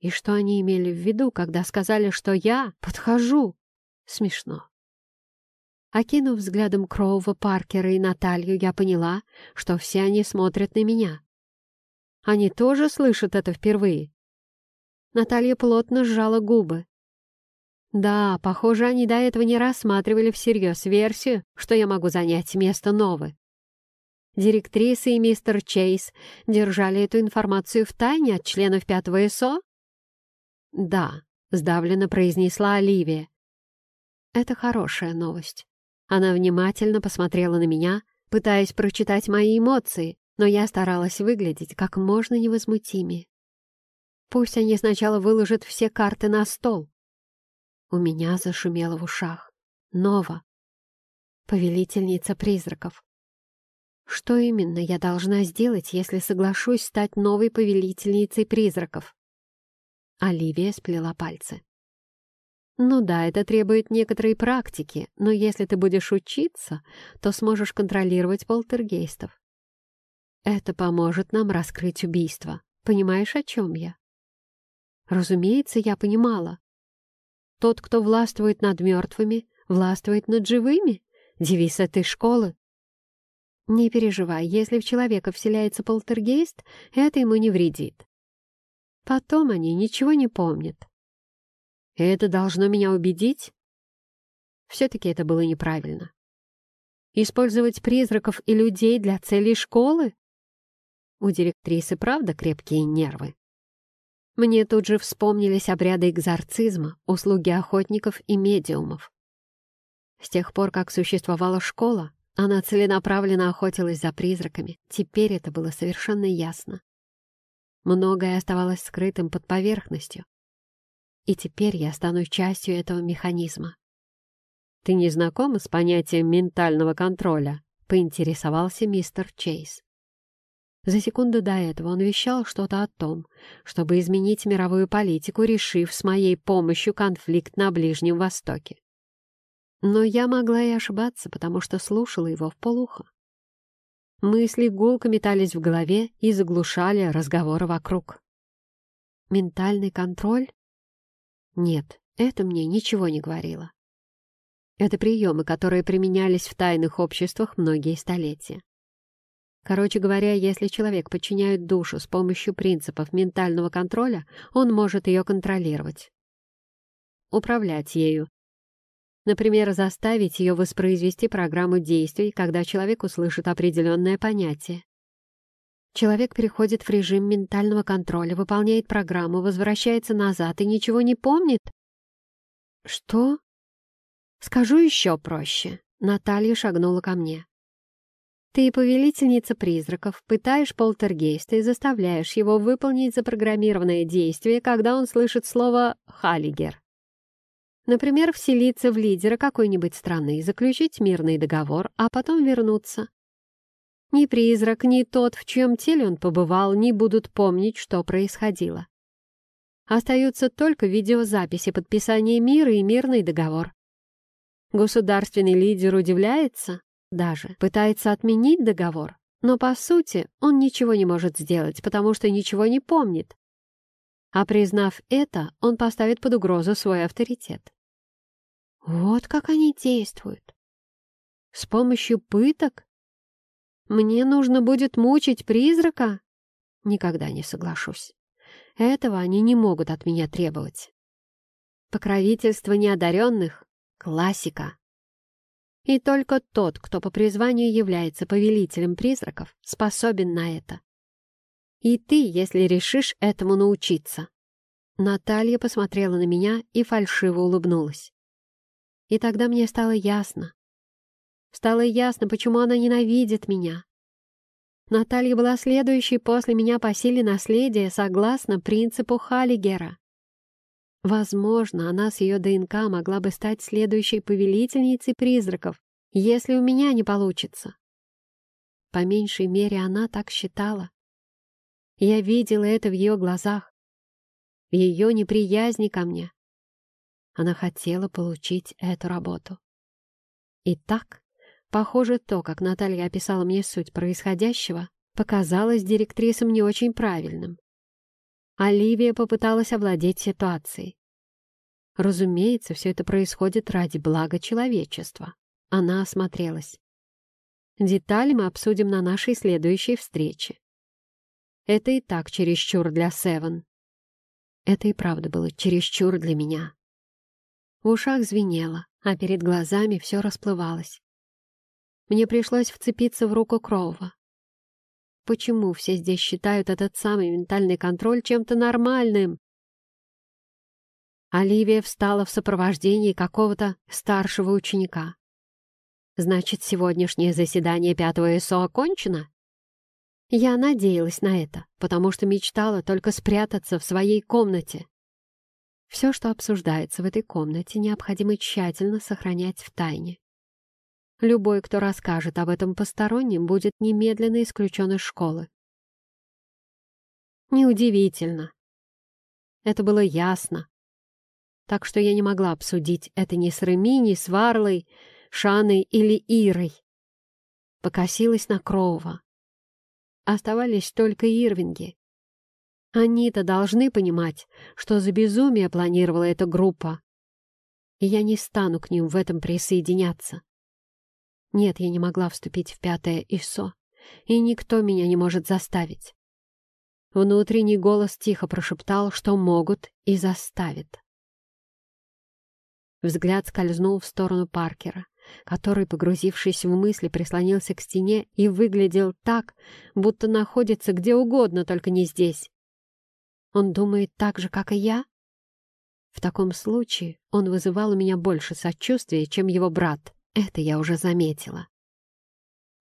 И что они имели в виду, когда сказали, что я подхожу? Смешно. Окинув взглядом Кроува, Паркера и Наталью, я поняла, что все они смотрят на меня. Они тоже слышат это впервые. Наталья плотно сжала губы. Да, похоже, они до этого не рассматривали всерьез версию, что я могу занять место Новы. Директриса и мистер Чейз держали эту информацию в тайне от членов пятого СО? Да, сдавленно произнесла Оливия. Это хорошая новость. Она внимательно посмотрела на меня, пытаясь прочитать мои эмоции, но я старалась выглядеть как можно невозмутимее. Пусть они сначала выложат все карты на стол. У меня зашумело в ушах. Нова. Повелительница призраков. Что именно я должна сделать, если соглашусь стать новой повелительницей призраков? Оливия сплела пальцы. Ну да, это требует некоторой практики, но если ты будешь учиться, то сможешь контролировать полтергейстов. Это поможет нам раскрыть убийство. Понимаешь, о чем я? Разумеется, я понимала. Тот, кто властвует над мертвыми, властвует над живыми. Девиз этой школы. Не переживай, если в человека вселяется полтергейст, это ему не вредит. Потом они ничего не помнят. Это должно меня убедить? Все-таки это было неправильно. Использовать призраков и людей для целей школы? У директрисы правда крепкие нервы. Мне тут же вспомнились обряды экзорцизма, услуги охотников и медиумов. С тех пор, как существовала школа, она целенаправленно охотилась за призраками. Теперь это было совершенно ясно. Многое оставалось скрытым под поверхностью, и теперь я стану частью этого механизма. «Ты не знакома с понятием ментального контроля?» — поинтересовался мистер Чейз. За секунду до этого он вещал что-то о том, чтобы изменить мировую политику, решив с моей помощью конфликт на Ближнем Востоке. Но я могла и ошибаться, потому что слушала его в полухо. Мысли гулко метались в голове и заглушали разговоры вокруг. Ментальный контроль? Нет, это мне ничего не говорило. Это приемы, которые применялись в тайных обществах многие столетия. Короче говоря, если человек подчиняет душу с помощью принципов ментального контроля, он может ее контролировать. Управлять ею. Например, заставить ее воспроизвести программу действий, когда человек услышит определенное понятие. Человек переходит в режим ментального контроля, выполняет программу, возвращается назад и ничего не помнит? Что? Скажу еще проще. Наталья шагнула ко мне. Ты повелительница призраков, пытаешь полтергейста и заставляешь его выполнить запрограммированное действие, когда он слышит слово «халигер». Например, вселиться в лидера какой-нибудь страны, заключить мирный договор, а потом вернуться. Ни призрак, ни тот, в чьем теле он побывал, не будут помнить, что происходило. Остаются только видеозаписи подписания мира и мирный договор. Государственный лидер удивляется, даже пытается отменить договор, но по сути он ничего не может сделать, потому что ничего не помнит. А признав это, он поставит под угрозу свой авторитет. Вот как они действуют. С помощью пыток мне нужно будет мучить призрака? Никогда не соглашусь. Этого они не могут от меня требовать. Покровительство неодаренных — классика. И только тот, кто по призванию является повелителем призраков, способен на это. И ты, если решишь этому научиться. Наталья посмотрела на меня и фальшиво улыбнулась. И тогда мне стало ясно, Стало ясно, почему она ненавидит меня. Наталья была следующей после меня по силе наследия согласно принципу Халлигера. Возможно, она с ее ДНК могла бы стать следующей повелительницей призраков, если у меня не получится. По меньшей мере, она так считала. Я видела это в ее глазах, в ее неприязни ко мне. Она хотела получить эту работу. И так, похоже, то, как Наталья описала мне суть происходящего, показалось директрисам не очень правильным. Оливия попыталась овладеть ситуацией. Разумеется, все это происходит ради блага человечества. Она осмотрелась. Детали мы обсудим на нашей следующей встрече. Это и так чересчур для Севен. Это и правда было чересчур для меня. В ушах звенело, а перед глазами все расплывалось. Мне пришлось вцепиться в руку Кроува. Почему все здесь считают этот самый ментальный контроль чем-то нормальным? Оливия встала в сопровождении какого-то старшего ученика. Значит, сегодняшнее заседание пятого ИСО окончено? Я надеялась на это, потому что мечтала только спрятаться в своей комнате. Все, что обсуждается в этой комнате, необходимо тщательно сохранять в тайне. Любой, кто расскажет об этом посторонним, будет немедленно исключен из школы. Неудивительно. Это было ясно. Так что я не могла обсудить это ни с Реми, ни с Варлой, Шаной или Ирой. Покосилась на Кроува. Оставались только Ирвинги. Они-то должны понимать, что за безумие планировала эта группа. И я не стану к ним в этом присоединяться. Нет, я не могла вступить в пятое ИСО, и никто меня не может заставить. Внутренний голос тихо прошептал, что могут и заставят. Взгляд скользнул в сторону Паркера, который, погрузившись в мысли, прислонился к стене и выглядел так, будто находится где угодно, только не здесь. Он думает так же, как и я? В таком случае он вызывал у меня больше сочувствия, чем его брат. Это я уже заметила.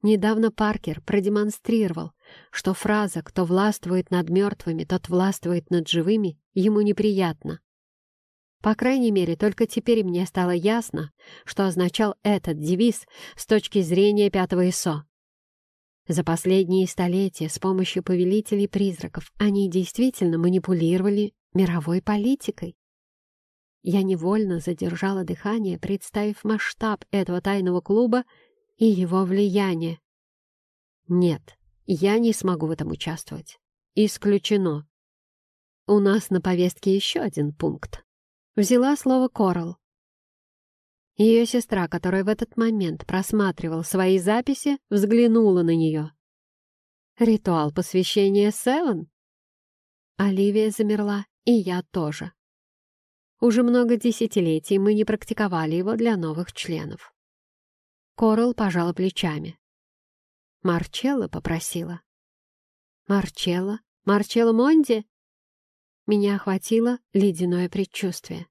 Недавно Паркер продемонстрировал, что фраза «кто властвует над мертвыми, тот властвует над живыми» ему неприятна. По крайней мере, только теперь мне стало ясно, что означал этот девиз с точки зрения пятого ИСО. За последние столетия с помощью повелителей призраков они действительно манипулировали мировой политикой. Я невольно задержала дыхание, представив масштаб этого тайного клуба и его влияние. Нет, я не смогу в этом участвовать. Исключено. У нас на повестке еще один пункт. Взяла слово Корал. Ее сестра, которая в этот момент просматривала свои записи, взглянула на нее. «Ритуал посвящения Севен?» Оливия замерла, и я тоже. Уже много десятилетий мы не практиковали его для новых членов. Корал пожала плечами. Марчелла попросила. Марчелла? Марчелла Монди? Меня охватило ледяное предчувствие.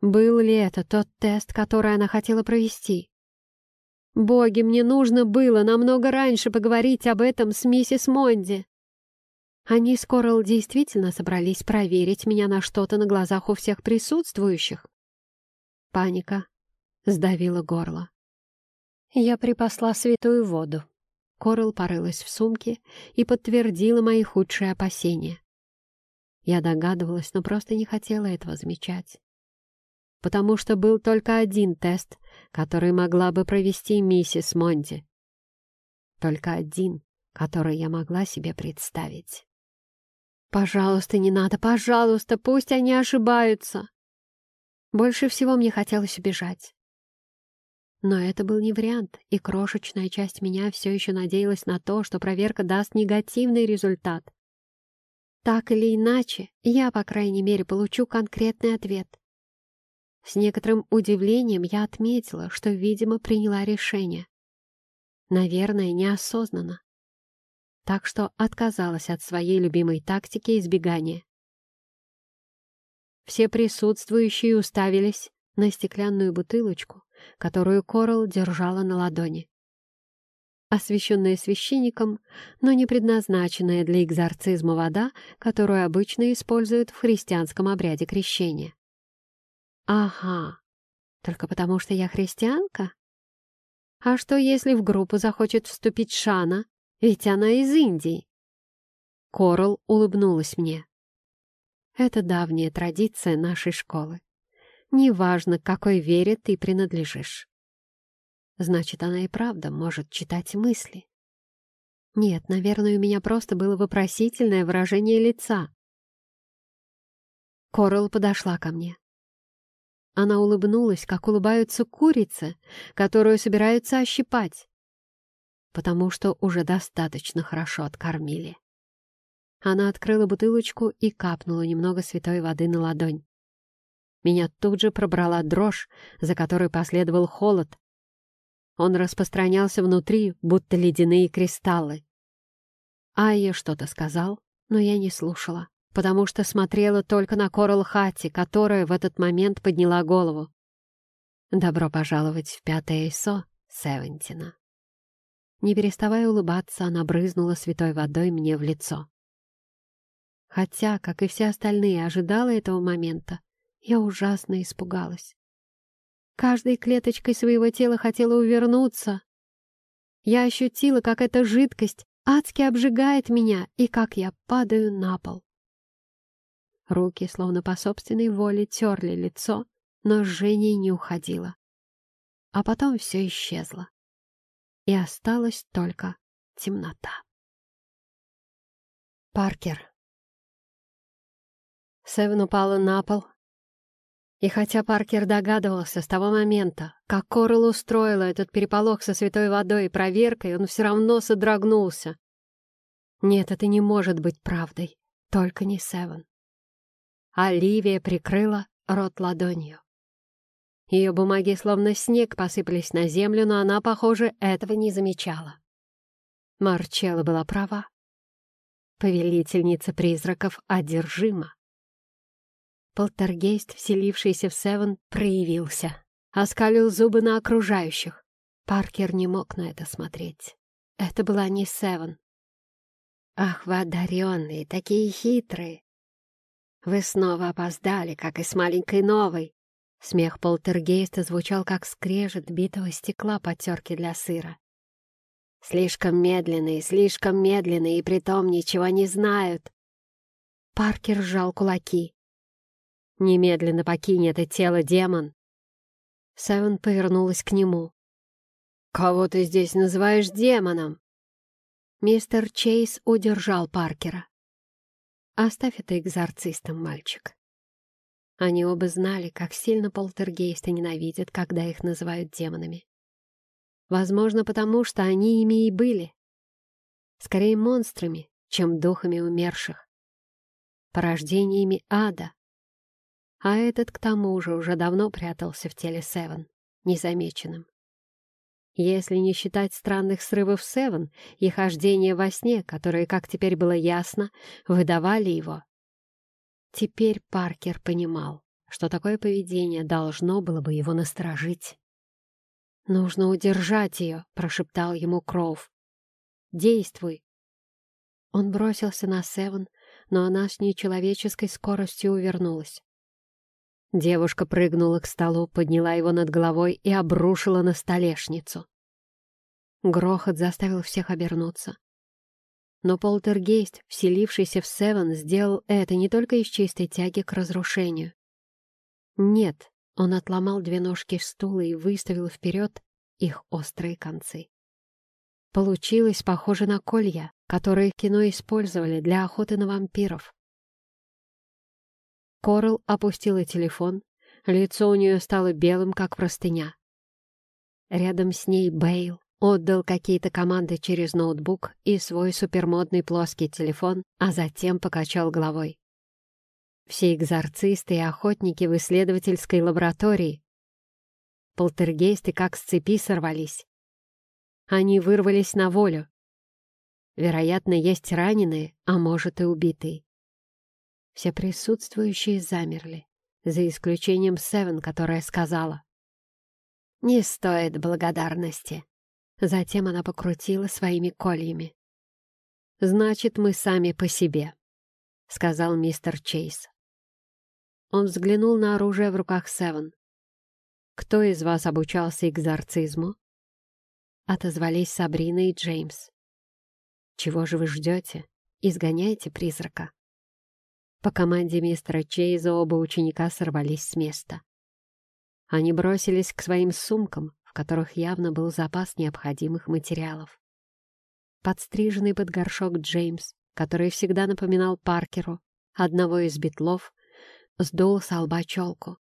Был ли это тот тест, который она хотела провести? Боги, мне нужно было намного раньше поговорить об этом с миссис Монди. Они с Коралл действительно собрались проверить меня на что-то на глазах у всех присутствующих. Паника сдавила горло. Я припасла святую воду. Коралл порылась в сумке и подтвердила мои худшие опасения. Я догадывалась, но просто не хотела этого замечать. Потому что был только один тест, который могла бы провести миссис Монти. Только один, который я могла себе представить. «Пожалуйста, не надо, пожалуйста, пусть они ошибаются!» Больше всего мне хотелось убежать. Но это был не вариант, и крошечная часть меня все еще надеялась на то, что проверка даст негативный результат. Так или иначе, я, по крайней мере, получу конкретный ответ. С некоторым удивлением я отметила, что, видимо, приняла решение. Наверное, неосознанно так что отказалась от своей любимой тактики избегания. Все присутствующие уставились на стеклянную бутылочку, которую Корал держала на ладони. Освященная священником, но не предназначенная для экзорцизма вода, которую обычно используют в христианском обряде крещения. Ага, только потому что я христианка? А что, если в группу захочет вступить Шана ведь она из Индии. Корал улыбнулась мне. Это давняя традиция нашей школы. Неважно, какой вере ты принадлежишь. Значит, она и правда может читать мысли. Нет, наверное, у меня просто было вопросительное выражение лица. Корал подошла ко мне. Она улыбнулась, как улыбаются курицы, которую собираются ощипать, потому что уже достаточно хорошо откормили. Она открыла бутылочку и капнула немного святой воды на ладонь. Меня тут же пробрала дрожь, за которой последовал холод. Он распространялся внутри, будто ледяные кристаллы. Айя что-то сказал, но я не слушала потому что смотрела только на Корал Хати, которая в этот момент подняла голову. «Добро пожаловать в пятое ИСО, Севентина». Не переставая улыбаться, она брызнула святой водой мне в лицо. Хотя, как и все остальные, ожидала этого момента, я ужасно испугалась. Каждой клеточкой своего тела хотела увернуться. Я ощутила, как эта жидкость адски обжигает меня и как я падаю на пол. Руки, словно по собственной воле, терли лицо, но жжение не уходило. А потом все исчезло. И осталась только темнота. Паркер. Севен упала на пол. И хотя Паркер догадывался с того момента, как Корл устроила этот переполох со святой водой и проверкой, он все равно содрогнулся. Нет, это не может быть правдой. Только не Севен. Оливия прикрыла рот ладонью. Ее бумаги словно снег посыпались на землю, но она, похоже, этого не замечала. Марчелла была права. Повелительница призраков одержима. Полтергейст, вселившийся в Севен, проявился. Оскалил зубы на окружающих. Паркер не мог на это смотреть. Это была не Севен. «Ах, вы одаренные, такие хитрые! Вы снова опоздали, как и с маленькой новой. Смех полтергейста звучал, как скрежет битого стекла по терке для сыра. Слишком медленные, слишком медленные, и притом ничего не знают. Паркер сжал кулаки. Немедленно покинь это тело, демон. Севен повернулась к нему. «Кого ты здесь называешь демоном?» Мистер Чейз удержал Паркера. Оставь это экзорцистам, мальчик. Они оба знали, как сильно полтергейсты ненавидят, когда их называют демонами. Возможно, потому что они ими и были. Скорее монстрами, чем духами умерших. Порождениями ада. А этот, к тому же, уже давно прятался в теле Севен, незамеченным. Если не считать странных срывов Севен и хождения во сне, которые, как теперь было ясно, выдавали его. Теперь Паркер понимал, что такое поведение должно было бы его насторожить. «Нужно удержать ее», — прошептал ему Кроув. «Действуй!» Он бросился на Севен, но она с нечеловеческой скоростью увернулась. Девушка прыгнула к столу, подняла его над головой и обрушила на столешницу. Грохот заставил всех обернуться. Но полтергейст, вселившийся в Севен, сделал это не только из чистой тяги к разрушению. Нет, он отломал две ножки стула и выставил вперед их острые концы. Получилось похоже на колья, которые кино использовали для охоты на вампиров. Корл опустила телефон, лицо у нее стало белым, как простыня. Рядом с ней Бейл отдал какие-то команды через ноутбук и свой супермодный плоский телефон, а затем покачал головой. Все экзорцисты и охотники в исследовательской лаборатории. Полтергейсты как с цепи сорвались. Они вырвались на волю. Вероятно, есть раненые, а может и убитые. Все присутствующие замерли, за исключением Севен, которая сказала. «Не стоит благодарности». Затем она покрутила своими кольями. «Значит, мы сами по себе», — сказал мистер Чейз. Он взглянул на оружие в руках Севен. «Кто из вас обучался экзорцизму?» Отозвались Сабрина и Джеймс. «Чего же вы ждете? изгоняйте призрака». По команде мистера Чейза оба ученика сорвались с места. Они бросились к своим сумкам, в которых явно был запас необходимых материалов. Подстриженный под горшок Джеймс, который всегда напоминал Паркеру, одного из битлов, сдул с лба челку.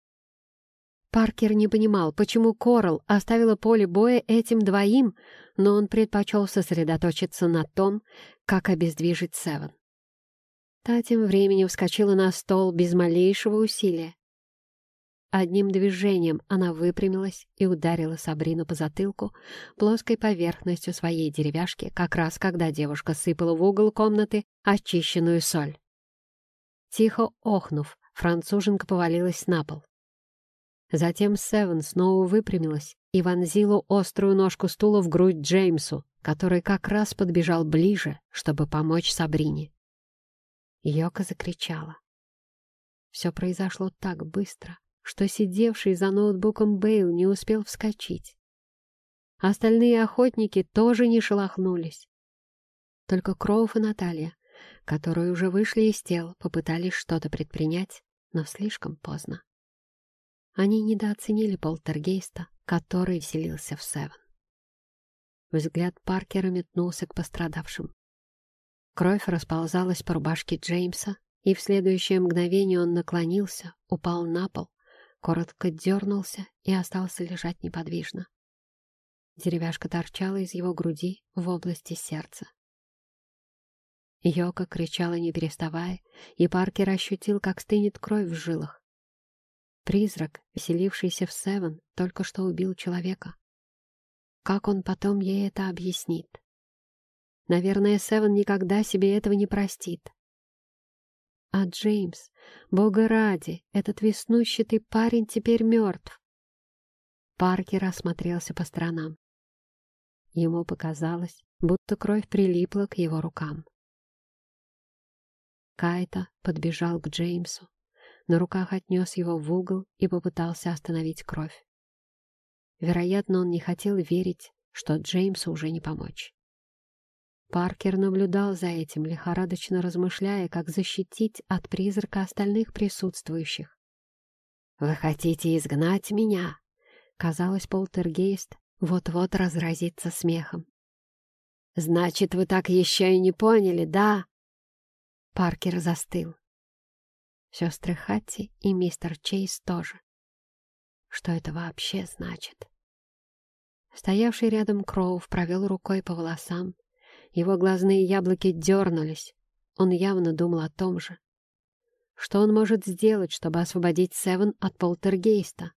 Паркер не понимал, почему Корал оставила поле боя этим двоим, но он предпочел сосредоточиться на том, как обездвижить Севен. Та тем временем вскочила на стол без малейшего усилия. Одним движением она выпрямилась и ударила Сабрину по затылку плоской поверхностью своей деревяшки, как раз когда девушка сыпала в угол комнаты очищенную соль. Тихо охнув, француженка повалилась на пол. Затем Севен снова выпрямилась и вонзила острую ножку стула в грудь Джеймсу, который как раз подбежал ближе, чтобы помочь Сабрине. Йока закричала. Все произошло так быстро, что сидевший за ноутбуком Бейл не успел вскочить. Остальные охотники тоже не шелохнулись. Только Кроуф и Наталья, которые уже вышли из тел, попытались что-то предпринять, но слишком поздно. Они недооценили полтергейста, который вселился в Севен. Взгляд Паркера метнулся к пострадавшим. Кровь расползалась по рубашке Джеймса, и в следующее мгновение он наклонился, упал на пол, коротко дернулся и остался лежать неподвижно. Деревяшка торчала из его груди в области сердца. Йока кричала не переставая, и Паркер ощутил, как стынет кровь в жилах. Призрак, вселившийся в Севен, только что убил человека. Как он потом ей это объяснит? Наверное, Севен никогда себе этого не простит. А Джеймс, бога ради, этот веснущатый парень теперь мертв. Паркер осмотрелся по сторонам. Ему показалось, будто кровь прилипла к его рукам. Кайта подбежал к Джеймсу, на руках отнес его в угол и попытался остановить кровь. Вероятно, он не хотел верить, что Джеймсу уже не помочь. Паркер наблюдал за этим, лихорадочно размышляя, как защитить от призрака остальных присутствующих. «Вы хотите изгнать меня?» Казалось, полтергейст вот-вот разразится смехом. «Значит, вы так еще и не поняли, да?» Паркер застыл. Сестры Хатти и мистер Чейз тоже. Что это вообще значит? Стоявший рядом Кроув провел рукой по волосам. Его глазные яблоки дернулись. Он явно думал о том же. Что он может сделать, чтобы освободить Севен от полтергейста?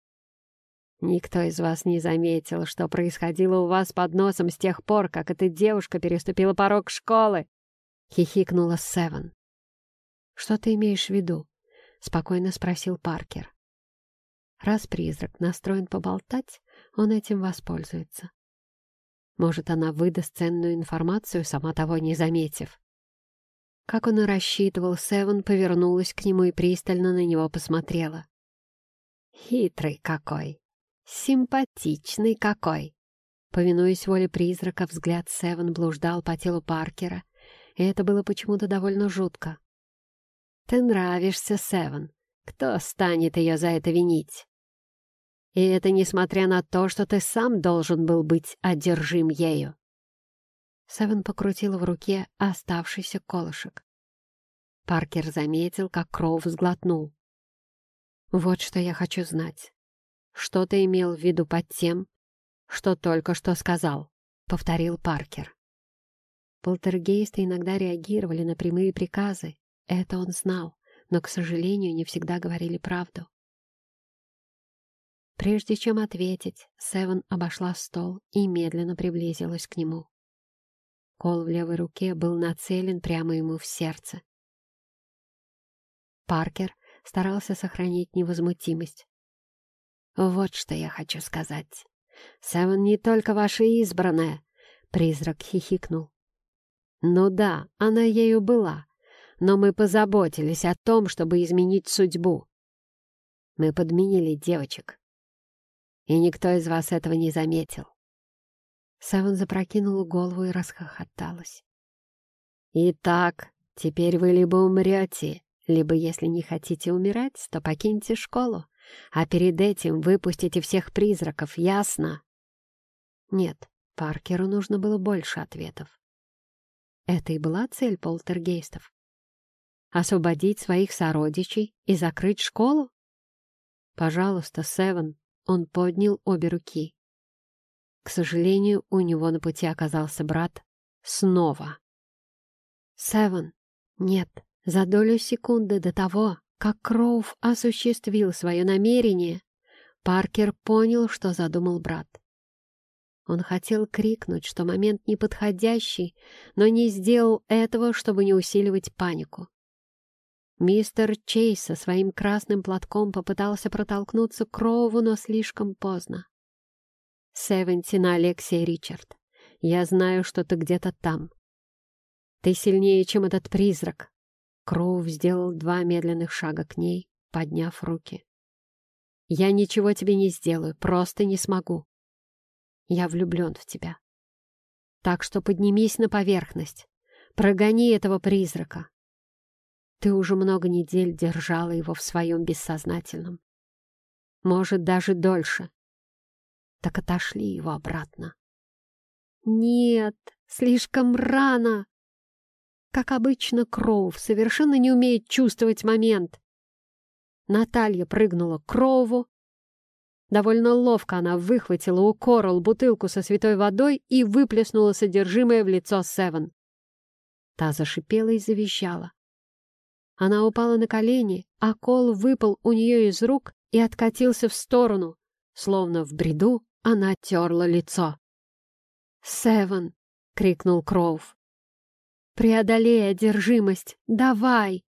Никто из вас не заметил, что происходило у вас под носом с тех пор, как эта девушка переступила порог школы!» — хихикнула Севен. «Что ты имеешь в виду?» — спокойно спросил Паркер. Раз призрак настроен поболтать, он этим воспользуется. Может, она выдаст ценную информацию, сама того не заметив. Как он и рассчитывал, Севен повернулась к нему и пристально на него посмотрела. «Хитрый какой! Симпатичный какой!» Повинуясь воле призрака, взгляд Севен блуждал по телу Паркера, и это было почему-то довольно жутко. Ты нравишься, Севен. Кто станет ее за это винить? И это несмотря на то, что ты сам должен был быть одержим ею. Севен покрутила в руке оставшийся колышек. Паркер заметил, как Кроу сглотнул. «Вот что я хочу знать. Что ты имел в виду под тем, что только что сказал?» — повторил Паркер. Полтергейсты иногда реагировали на прямые приказы, это он знал, но, к сожалению, не всегда говорили правду. Прежде чем ответить, Севен обошла стол и медленно приблизилась к нему. Кол в левой руке был нацелен прямо ему в сердце. Паркер старался сохранить невозмутимость. «Вот что я хочу сказать. Севен не только ваша избранная», — призрак хихикнул. «Ну да, она ею была, но мы позаботились о том, чтобы изменить судьбу. Мы подменили девочек. И никто из вас этого не заметил. Севен запрокинула голову и расхохоталась. «Итак, Теперь вы либо умрете, либо, если не хотите умирать, то покиньте школу, а перед этим выпустите всех призраков, ясно? Нет, Паркеру нужно было больше ответов. Это и была цель полтергейстов. Освободить своих сородичей и закрыть школу? Пожалуйста, Севен, он поднял обе руки. К сожалению, у него на пути оказался брат снова. Севен, нет, за долю секунды до того, как Кроув осуществил свое намерение, Паркер понял, что задумал брат. Он хотел крикнуть, что момент неподходящий, но не сделал этого, чтобы не усиливать панику. Мистер Чейз со своим красным платком попытался протолкнуться к Кроуву, но слишком поздно. «Севентин, Алексей Ричард, я знаю, что ты где-то там. Ты сильнее, чем этот призрак». Кроув сделал два медленных шага к ней, подняв руки. «Я ничего тебе не сделаю, просто не смогу. Я влюблен в тебя. Так что поднимись на поверхность, прогони этого призрака. Ты уже много недель держала его в своем бессознательном. Может, даже дольше. Так отошли его обратно. Нет, слишком рано. Как обычно, Кроув совершенно не умеет чувствовать момент. Наталья прыгнула к Кроуву. Довольно ловко она выхватила у Корал бутылку со святой водой и выплеснула содержимое в лицо Севен. Та зашипела и завизжала. Она упала на колени, а кол выпал у нее из рук и откатился в сторону. Словно в бреду она терла лицо. «Севен!» — крикнул Кроув. «Преодолей одержимость! Давай!»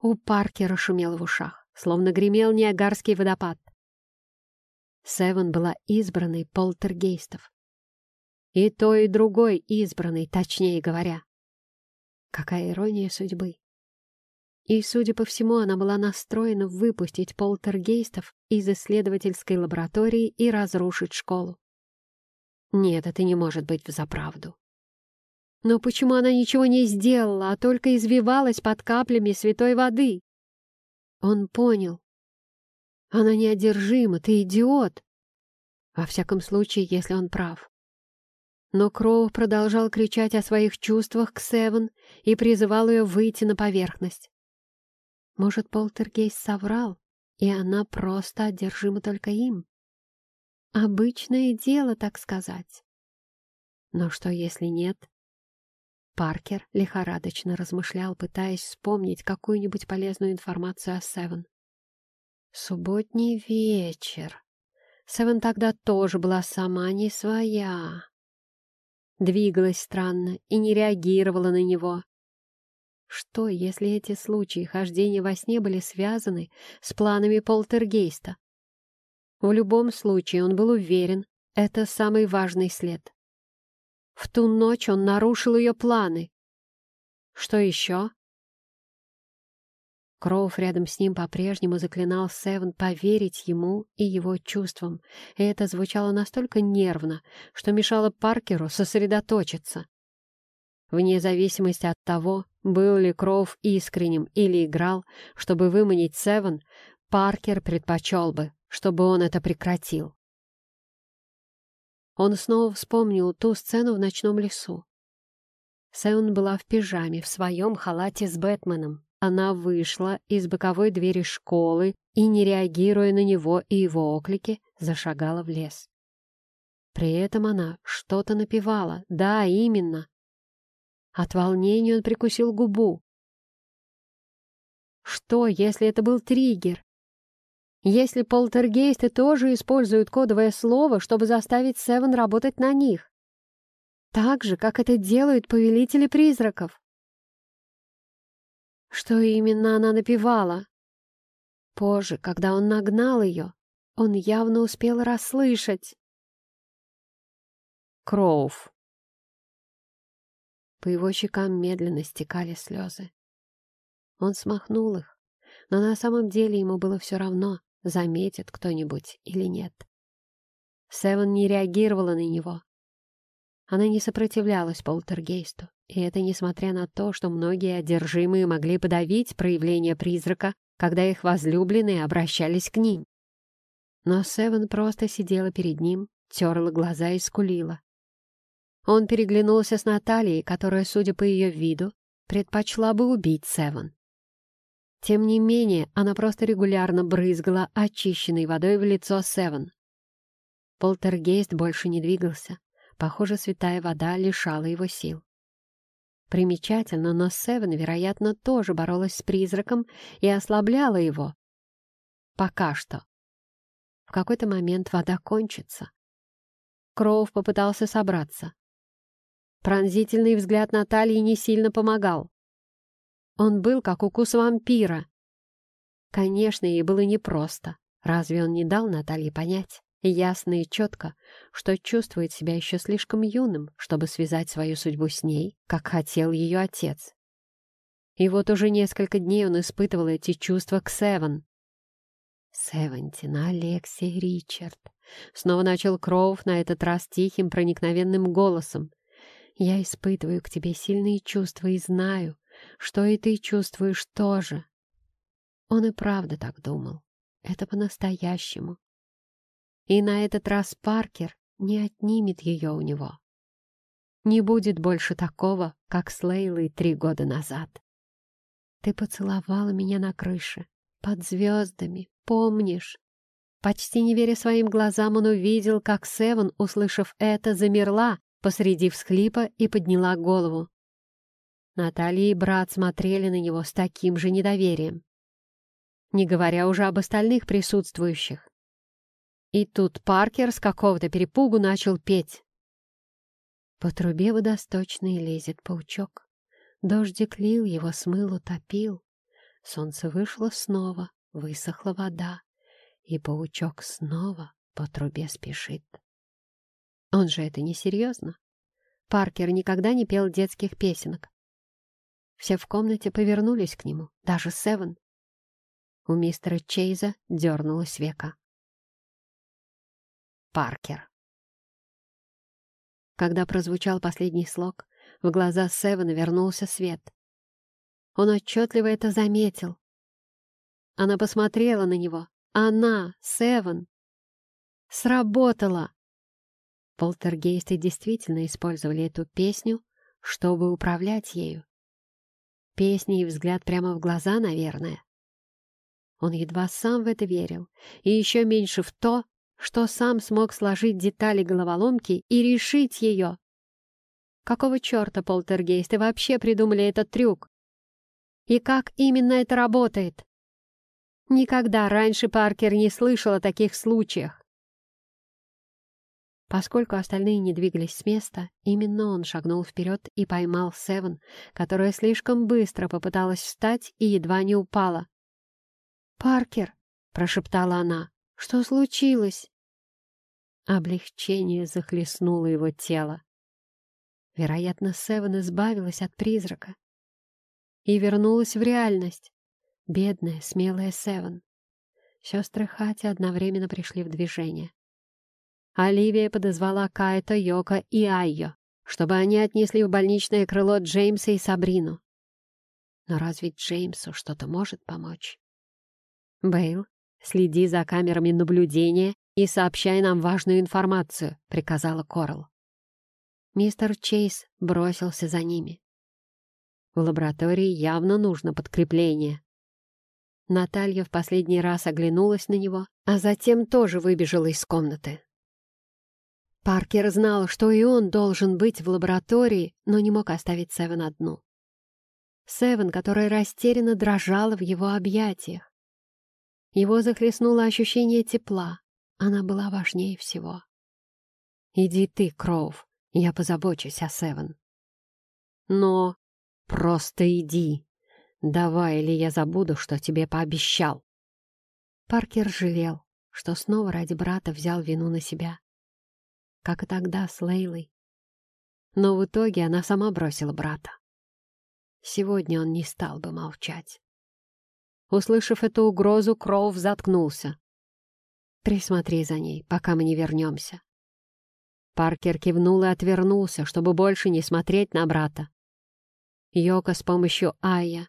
У Паркера шумел в ушах, словно гремел Ниагарский водопад. Севен была избранной полтергейстов. И то, и другой избранной, точнее говоря. Какая ирония судьбы. И, судя по всему, она была настроена выпустить полтергейстов из исследовательской лаборатории и разрушить школу. Нет, это не может быть взаправду. Но почему она ничего не сделала, а только извивалась под каплями святой воды? Он понял. Она неодержима, ты идиот. Во всяком случае, если он прав. Но Кроу продолжал кричать о своих чувствах к Севен и призывал ее выйти на поверхность. Может, полтергейст соврал, и она просто одержима только им? Обычное дело, так сказать. Но что, если нет? Паркер лихорадочно размышлял, пытаясь вспомнить какую-нибудь полезную информацию о Севен. Субботний вечер. Севен тогда тоже была сама не своя. Двигалась странно и не реагировала на него. Что, если эти случаи хождения во сне были связаны с планами полтергейста? В любом случае, он был уверен, это самый важный след. В ту ночь он нарушил ее планы. Что еще? Кроув рядом с ним по-прежнему заклинал Севен поверить ему и его чувствам, и это звучало настолько нервно, что мешало Паркеру сосредоточиться. Вне зависимости от того, был ли Кроув искренним или играл, чтобы выманить Севен, Паркер предпочел бы, чтобы он это прекратил. Он снова вспомнил ту сцену в ночном лесу. Севен была в пижаме, в своем халате с Бэтменом. Она вышла из боковой двери школы и, не реагируя на него и его оклики, зашагала в лес. При этом она что-то напевала. Да, именно. От волнения он прикусил губу. Что, если это был триггер? Если полтергейсты тоже используют кодовое слово, чтобы заставить Севен работать на них? Так же, как это делают повелители призраков. Что именно она напевала? Позже, когда он нагнал ее, он явно успел расслышать. Кроув. По его щекам медленно стекали слезы. Он смахнул их, но на самом деле ему было все равно, заметит кто-нибудь или нет. Севен не реагировала на него. Она не сопротивлялась полтергейсту И это несмотря на то, что многие одержимые могли подавить проявление призрака, когда их возлюбленные обращались к ним. Но Севен просто сидела перед ним, терла глаза и скулила. Он переглянулся с Натальей, которая, судя по ее виду, предпочла бы убить Севен. Тем не менее, она просто регулярно брызгала очищенной водой в лицо Севен. Полтергейст больше не двигался. Похоже, святая вода лишала его сил. Примечательно, но Севен, вероятно, тоже боролась с призраком и ослабляла его. Пока что. В какой-то момент вода кончится. Кроув попытался собраться. Пронзительный взгляд Натальи не сильно помогал. Он был как укус вампира. Конечно, ей было непросто. Разве он не дал Наталье понять, ясно и четко, что чувствует себя еще слишком юным, чтобы связать свою судьбу с ней, как хотел ее отец? И вот уже несколько дней он испытывал эти чувства к Севен. «Севентина, Алексей, Ричард!» Снова начал Кроув на этот раз тихим, проникновенным голосом. Я испытываю к тебе сильные чувства и знаю, что и ты чувствуешь тоже. Он и правда так думал. Это по-настоящему. И на этот раз Паркер не отнимет ее у него. Не будет больше такого, как с Лейлой три года назад. Ты поцеловала меня на крыше, под звездами, помнишь? Почти не веря своим глазам, он увидел, как Севен, услышав это, замерла посреди всхлипа и подняла голову. Наталья и брат смотрели на него с таким же недоверием, не говоря уже об остальных присутствующих. И тут Паркер с какого-то перепугу начал петь. По трубе водосточной лезет паучок. Дождик лил, его смыл, утопил. Солнце вышло снова, высохла вода, и паучок снова по трубе спешит. Он же это несерьезно. Паркер никогда не пел детских песенок. Все в комнате повернулись к нему, даже Севен. У мистера Чейза дернулась века. Паркер. Когда прозвучал последний слог, в глаза Севена вернулся свет. Он отчетливо это заметил. Она посмотрела на него. Она, Севен. Сработала! Полтергейсты действительно использовали эту песню, чтобы управлять ею. Песня и взгляд прямо в глаза, наверное. Он едва сам в это верил, и еще меньше в то, что сам смог сложить детали головоломки и решить ее. Какого черта полтергейсты вообще придумали этот трюк? И как именно это работает? Никогда раньше Паркер не слышал о таких случаях. Поскольку остальные не двигались с места, именно он шагнул вперед и поймал Севен, которая слишком быстро попыталась встать и едва не упала. «Паркер!» — прошептала она. «Что случилось?» Облегчение захлестнуло его тело. Вероятно, Севен избавилась от призрака и вернулась в реальность. Бедная, смелая Севен. Сестры Хати одновременно пришли в движение. Оливия подозвала Кайта, Йока и Айо, чтобы они отнесли в больничное крыло Джеймса и Сабрину. Но разве Джеймсу что-то может помочь? «Бейл, следи за камерами наблюдения и сообщай нам важную информацию», — приказала Корл. Мистер Чейз бросился за ними. В лаборатории явно нужно подкрепление. Наталья в последний раз оглянулась на него, а затем тоже выбежала из комнаты. Паркер знал, что и он должен быть в лаборатории, но не мог оставить Севен одну. Севен, которая растерянно дрожала в его объятиях. Его захлестнуло ощущение тепла. Она была важнее всего. «Иди ты, Кроув, я позабочусь о Севен». «Но просто иди. Давай, или я забуду, что тебе пообещал». Паркер жалел, что снова ради брата взял вину на себя как и тогда с Лейлой. Но в итоге она сама бросила брата. Сегодня он не стал бы молчать. Услышав эту угрозу, Кроув заткнулся. «Присмотри за ней, пока мы не вернемся». Паркер кивнул и отвернулся, чтобы больше не смотреть на брата. Йока с помощью Ая,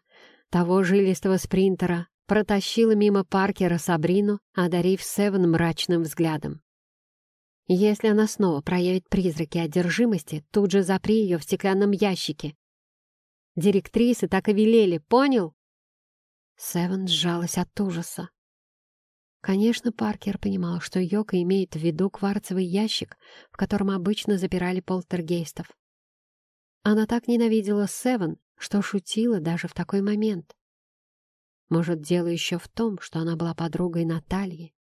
того жилистого спринтера, протащила мимо Паркера Сабрину, одарив Севен мрачным взглядом. Если она снова проявит призраки одержимости, тут же запри ее в стеклянном ящике. Директрисы так и велели, понял? Севен сжалась от ужаса. Конечно, Паркер понимал, что Йока имеет в виду кварцевый ящик, в котором обычно запирали полтергейстов. Она так ненавидела Севен, что шутила даже в такой момент. Может, дело еще в том, что она была подругой Натальи.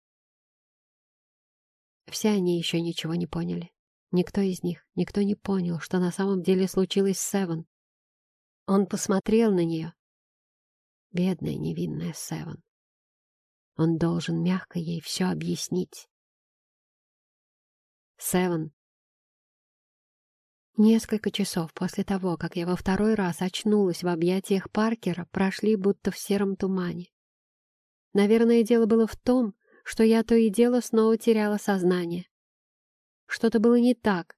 Все они еще ничего не поняли. Никто из них, никто не понял, что на самом деле случилось с Севен. Он посмотрел на нее. Бедная невинная Севен. Он должен мягко ей все объяснить. Севен. Несколько часов после того, как я во второй раз очнулась в объятиях Паркера, прошли будто в сером тумане. Наверное, дело было в том, что я то и дело снова теряла сознание. Что-то было не так.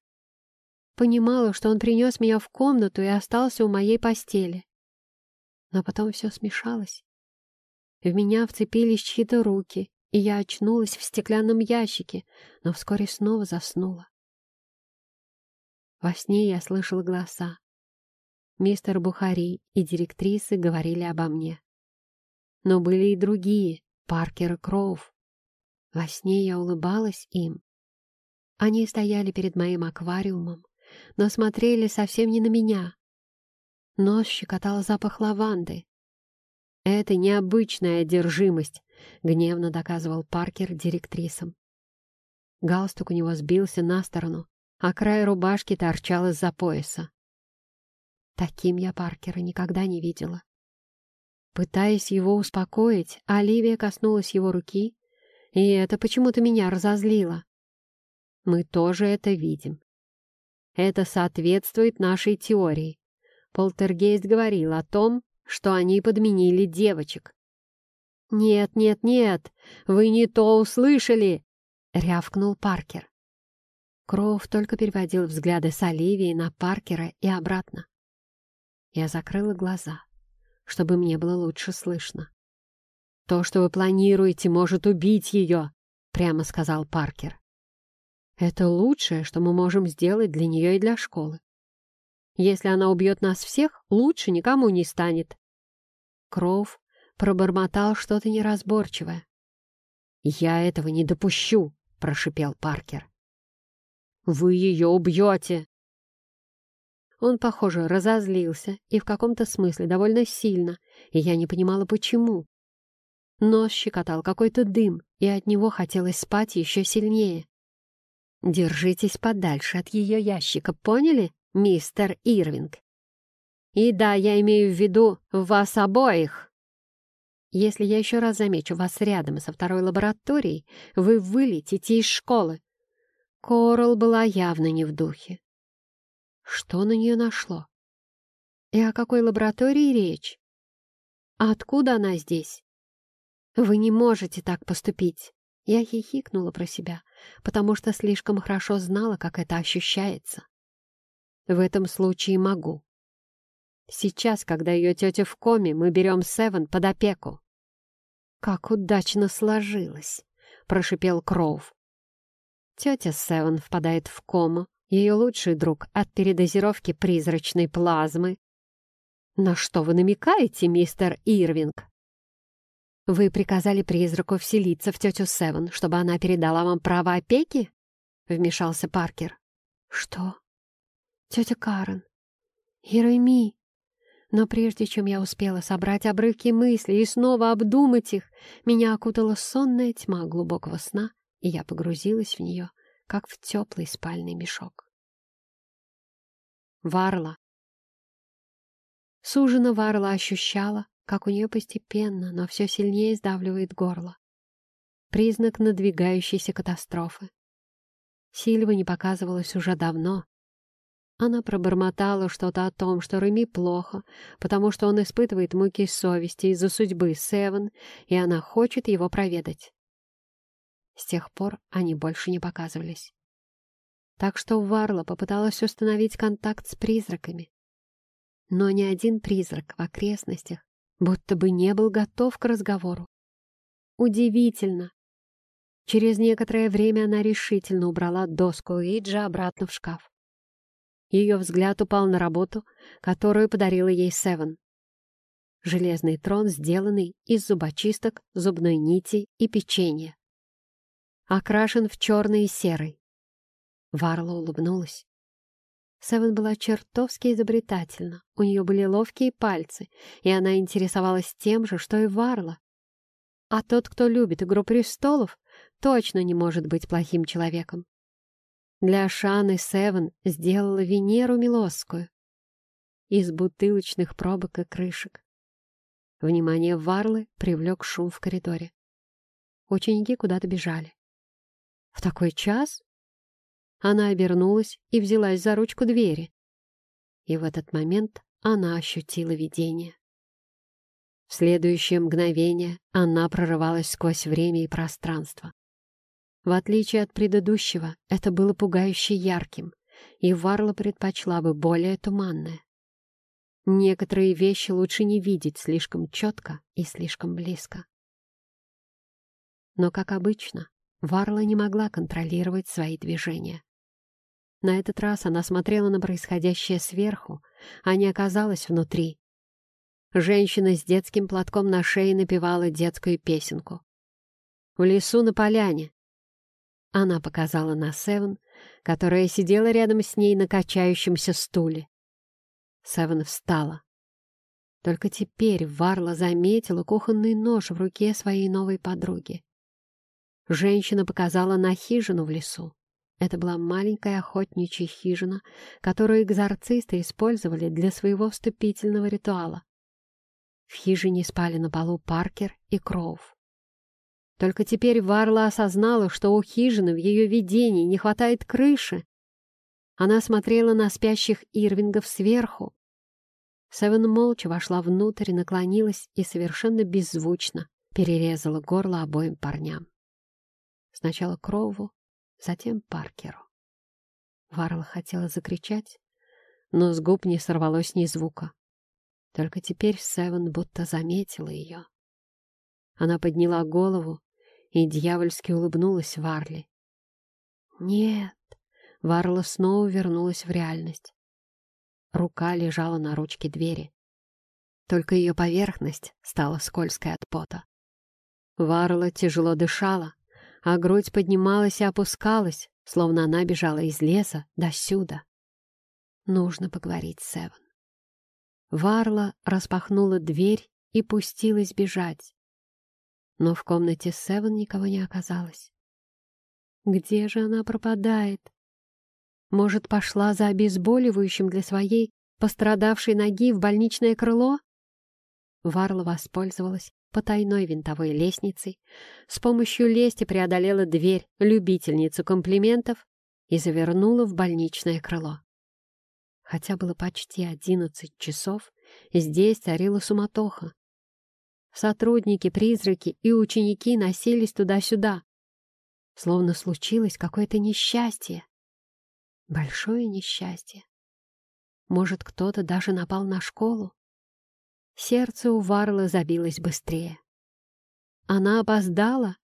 Понимала, что он принес меня в комнату и остался у моей постели. Но потом все смешалось. В меня вцепились чьи-то руки, и я очнулась в стеклянном ящике, но вскоре снова заснула. Во сне я слышала голоса. Мистер Бухари и директрисы говорили обо мне. Но были и другие, Паркер и Кроув. Во сне я улыбалась им. Они стояли перед моим аквариумом, но смотрели совсем не на меня. Нос щекотал запах лаванды. «Это необычная одержимость», — гневно доказывал Паркер директрисам. Галстук у него сбился на сторону, а край рубашки торчал из-за пояса. Таким я Паркера никогда не видела. Пытаясь его успокоить, Оливия коснулась его руки, и это почему-то меня разозлило. Мы тоже это видим. Это соответствует нашей теории. Полтергейст говорил о том, что они подменили девочек. «Нет, нет, нет, вы не то услышали!» — рявкнул Паркер. Кроув только переводил взгляды с Оливии на Паркера и обратно. Я закрыла глаза, чтобы мне было лучше слышно. «То, что вы планируете, может убить ее», — прямо сказал Паркер. «Это лучшее, что мы можем сделать для нее и для школы. Если она убьет нас всех, лучше никому не станет». Кроув пробормотал что-то неразборчивое. «Я этого не допущу», — прошипел Паркер. «Вы ее убьете!» Он, похоже, разозлился и в каком-то смысле довольно сильно, и я не понимала, почему. Нос щекотал какой-то дым, и от него хотелось спать еще сильнее. «Держитесь подальше от ее ящика, поняли, мистер Ирвинг?» «И да, я имею в виду вас обоих!» «Если я еще раз замечу вас рядом со второй лабораторией, вы вылетите из школы!» Корал была явно не в духе. Что на нее нашло? И о какой лаборатории речь? откуда она здесь? «Вы не можете так поступить!» Я хихикнула про себя, потому что слишком хорошо знала, как это ощущается. В этом случае могу. Сейчас, когда ее тетя в коме, мы берем Севен под опеку. «Как удачно сложилось!» — прошипел Кроув. Тетя Севен впадает в кому, ее лучший друг от передозировки призрачной плазмы. «На что вы намекаете, мистер Ирвинг?» «Вы приказали призраку вселиться в тетю Севен, чтобы она передала вам право опеки?» — вмешался Паркер. «Что? Тетя Карен? Ереми?» Но прежде чем я успела собрать обрывки мыслей и снова обдумать их, меня окутала сонная тьма глубокого сна, и я погрузилась в нее, как в теплый спальный мешок. Варла. Сужена Варла ощущала, как у нее постепенно, но все сильнее сдавливает горло. Признак надвигающейся катастрофы. Сильва не показывалась уже давно. Она пробормотала что-то о том, что Реми плохо, потому что он испытывает муки совести из-за судьбы Севен, и она хочет его проведать. С тех пор они больше не показывались. Так что Варла попыталась установить контакт с призраками. но ни один призрак в окрестностях будто бы не был готов к разговору. Удивительно. Через некоторое время она решительно убрала доску Уиджа обратно в шкаф. Ее взгляд упал на работу, которую подарила ей Севен. Железный трон, сделанный из зубочисток, зубной нити и печенья. Окрашен в черный и серый. Варла улыбнулась. Севен была чертовски изобретательна. У нее были ловкие пальцы, и она интересовалась тем же, что и Варла. А тот, кто любит «Игру престолов», точно не может быть плохим человеком. Для Шаны Севен сделала Венеру Милосскую из бутылочных пробок и крышек. Внимание Варлы привлек шум в коридоре. Ученики куда-то бежали. В такой час она обернулась и взялась за ручку двери. И в этот момент она ощутила видение. В следующее мгновение она прорывалась сквозь время и пространство. В отличие от предыдущего, это было пугающе ярким, и Варла предпочла бы более туманное. Некоторые вещи лучше не видеть слишком четко и слишком близко. Но, как обычно, Варла не могла контролировать свои движения. На этот раз она смотрела на происходящее сверху, а не оказалась внутри. Женщина с детским платком на шее напевала детскую песенку. В лесу на поляне она показала на Севен, которая сидела рядом с ней на качающемся стуле. Севен встала. Только теперь Варла заметила кухонный нож в руке своей новой подруги. Женщина показала на хижину в лесу. Это была маленькая охотничья хижина, которую экзорцисты использовали для своего вступительного ритуала. В хижине спали на полу Паркер и Кроув. Только теперь Варла осознала, что у хижины в ее видении не хватает крыши. Она смотрела на спящих Ирвингов сверху. Севен молча вошла внутрь, наклонилась и совершенно беззвучно перерезала горло обоим парням. Сначала Крову, затем Паркеру. Варла хотела закричать, но с губ не сорвалось ни звука. Только теперь Севен будто заметила ее. Она подняла голову и дьявольски улыбнулась Варли. «Нет!» — Варла снова вернулась в реальность. Рука лежала на ручке двери. Только ее поверхность стала скользкой от пота. Варла тяжело дышала, а грудь поднималась и опускалась, словно она бежала из леса до сюда. Нужно поговорить с Севен. Варла распахнула дверь и пустилась бежать но в комнате Севен никого не оказалось. Где же она пропадает? Может, пошла за обезболивающим для своей пострадавшей ноги в больничное крыло? Варла воспользовалась потайной винтовой лестницей, с помощью лести преодолела дверь любительницу комплиментов и завернула в больничное крыло. Хотя было почти одиннадцать часов, здесь царила суматоха. Сотрудники, призраки и ученики носились туда-сюда, словно случилось какое-то несчастье. Большое несчастье. Может, кто-то даже напал на школу? Сердце у Варла забилось быстрее. Она опоздала?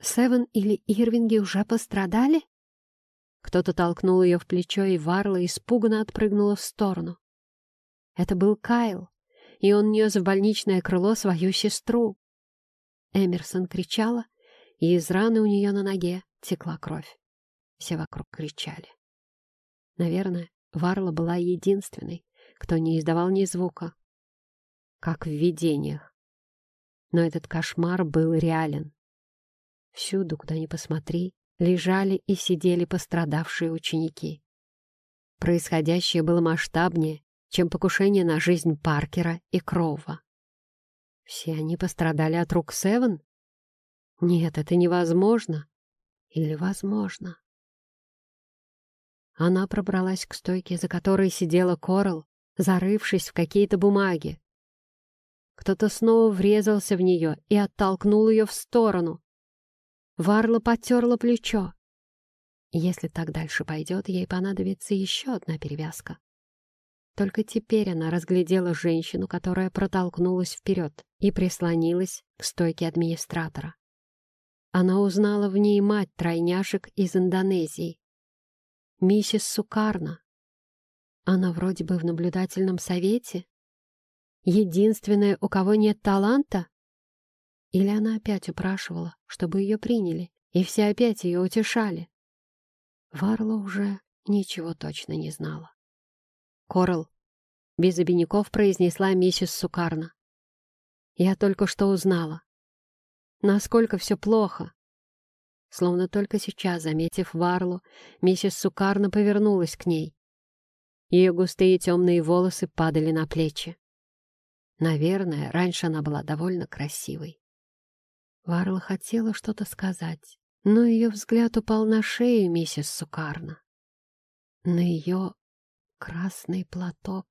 Севен или Ирвинги уже пострадали? Кто-то толкнул ее в плечо, и Варла испуганно отпрыгнула в сторону. Это был Кайл и он нес в больничное крыло свою сестру. Эмерсон кричала, и из раны у нее на ноге текла кровь. Все вокруг кричали. Наверное, Варла была единственной, кто не издавал ни звука, как в видениях. Но этот кошмар был реален. Всюду, куда ни посмотри, лежали и сидели пострадавшие ученики. Происходящее было масштабнее, чем покушение на жизнь Паркера и Кроува. Все они пострадали от рук Севен? Нет, это невозможно. Или возможно? Она пробралась к стойке, за которой сидела Корал, зарывшись в какие-то бумаги. Кто-то снова врезался в нее и оттолкнул ее в сторону. Варла потерла плечо. Если так дальше пойдет, ей понадобится еще одна перевязка. Только теперь она разглядела женщину, которая протолкнулась вперед и прислонилась к стойке администратора. Она узнала в ней мать тройняшек из Индонезии. Миссис Сукарна. Она вроде бы в наблюдательном совете? Единственная, у кого нет таланта? Или она опять упрашивала, чтобы ее приняли, и все опять ее утешали? Варла уже ничего точно не знала. «Корал», — без обиняков произнесла миссис Сукарна. «Я только что узнала. Насколько все плохо». Словно только сейчас, заметив Варлу, миссис Сукарна повернулась к ней. Ее густые темные волосы падали на плечи. Наверное, раньше она была довольно красивой. Варла хотела что-то сказать, но ее взгляд упал на шею миссис Сукарна. На ее красный платок.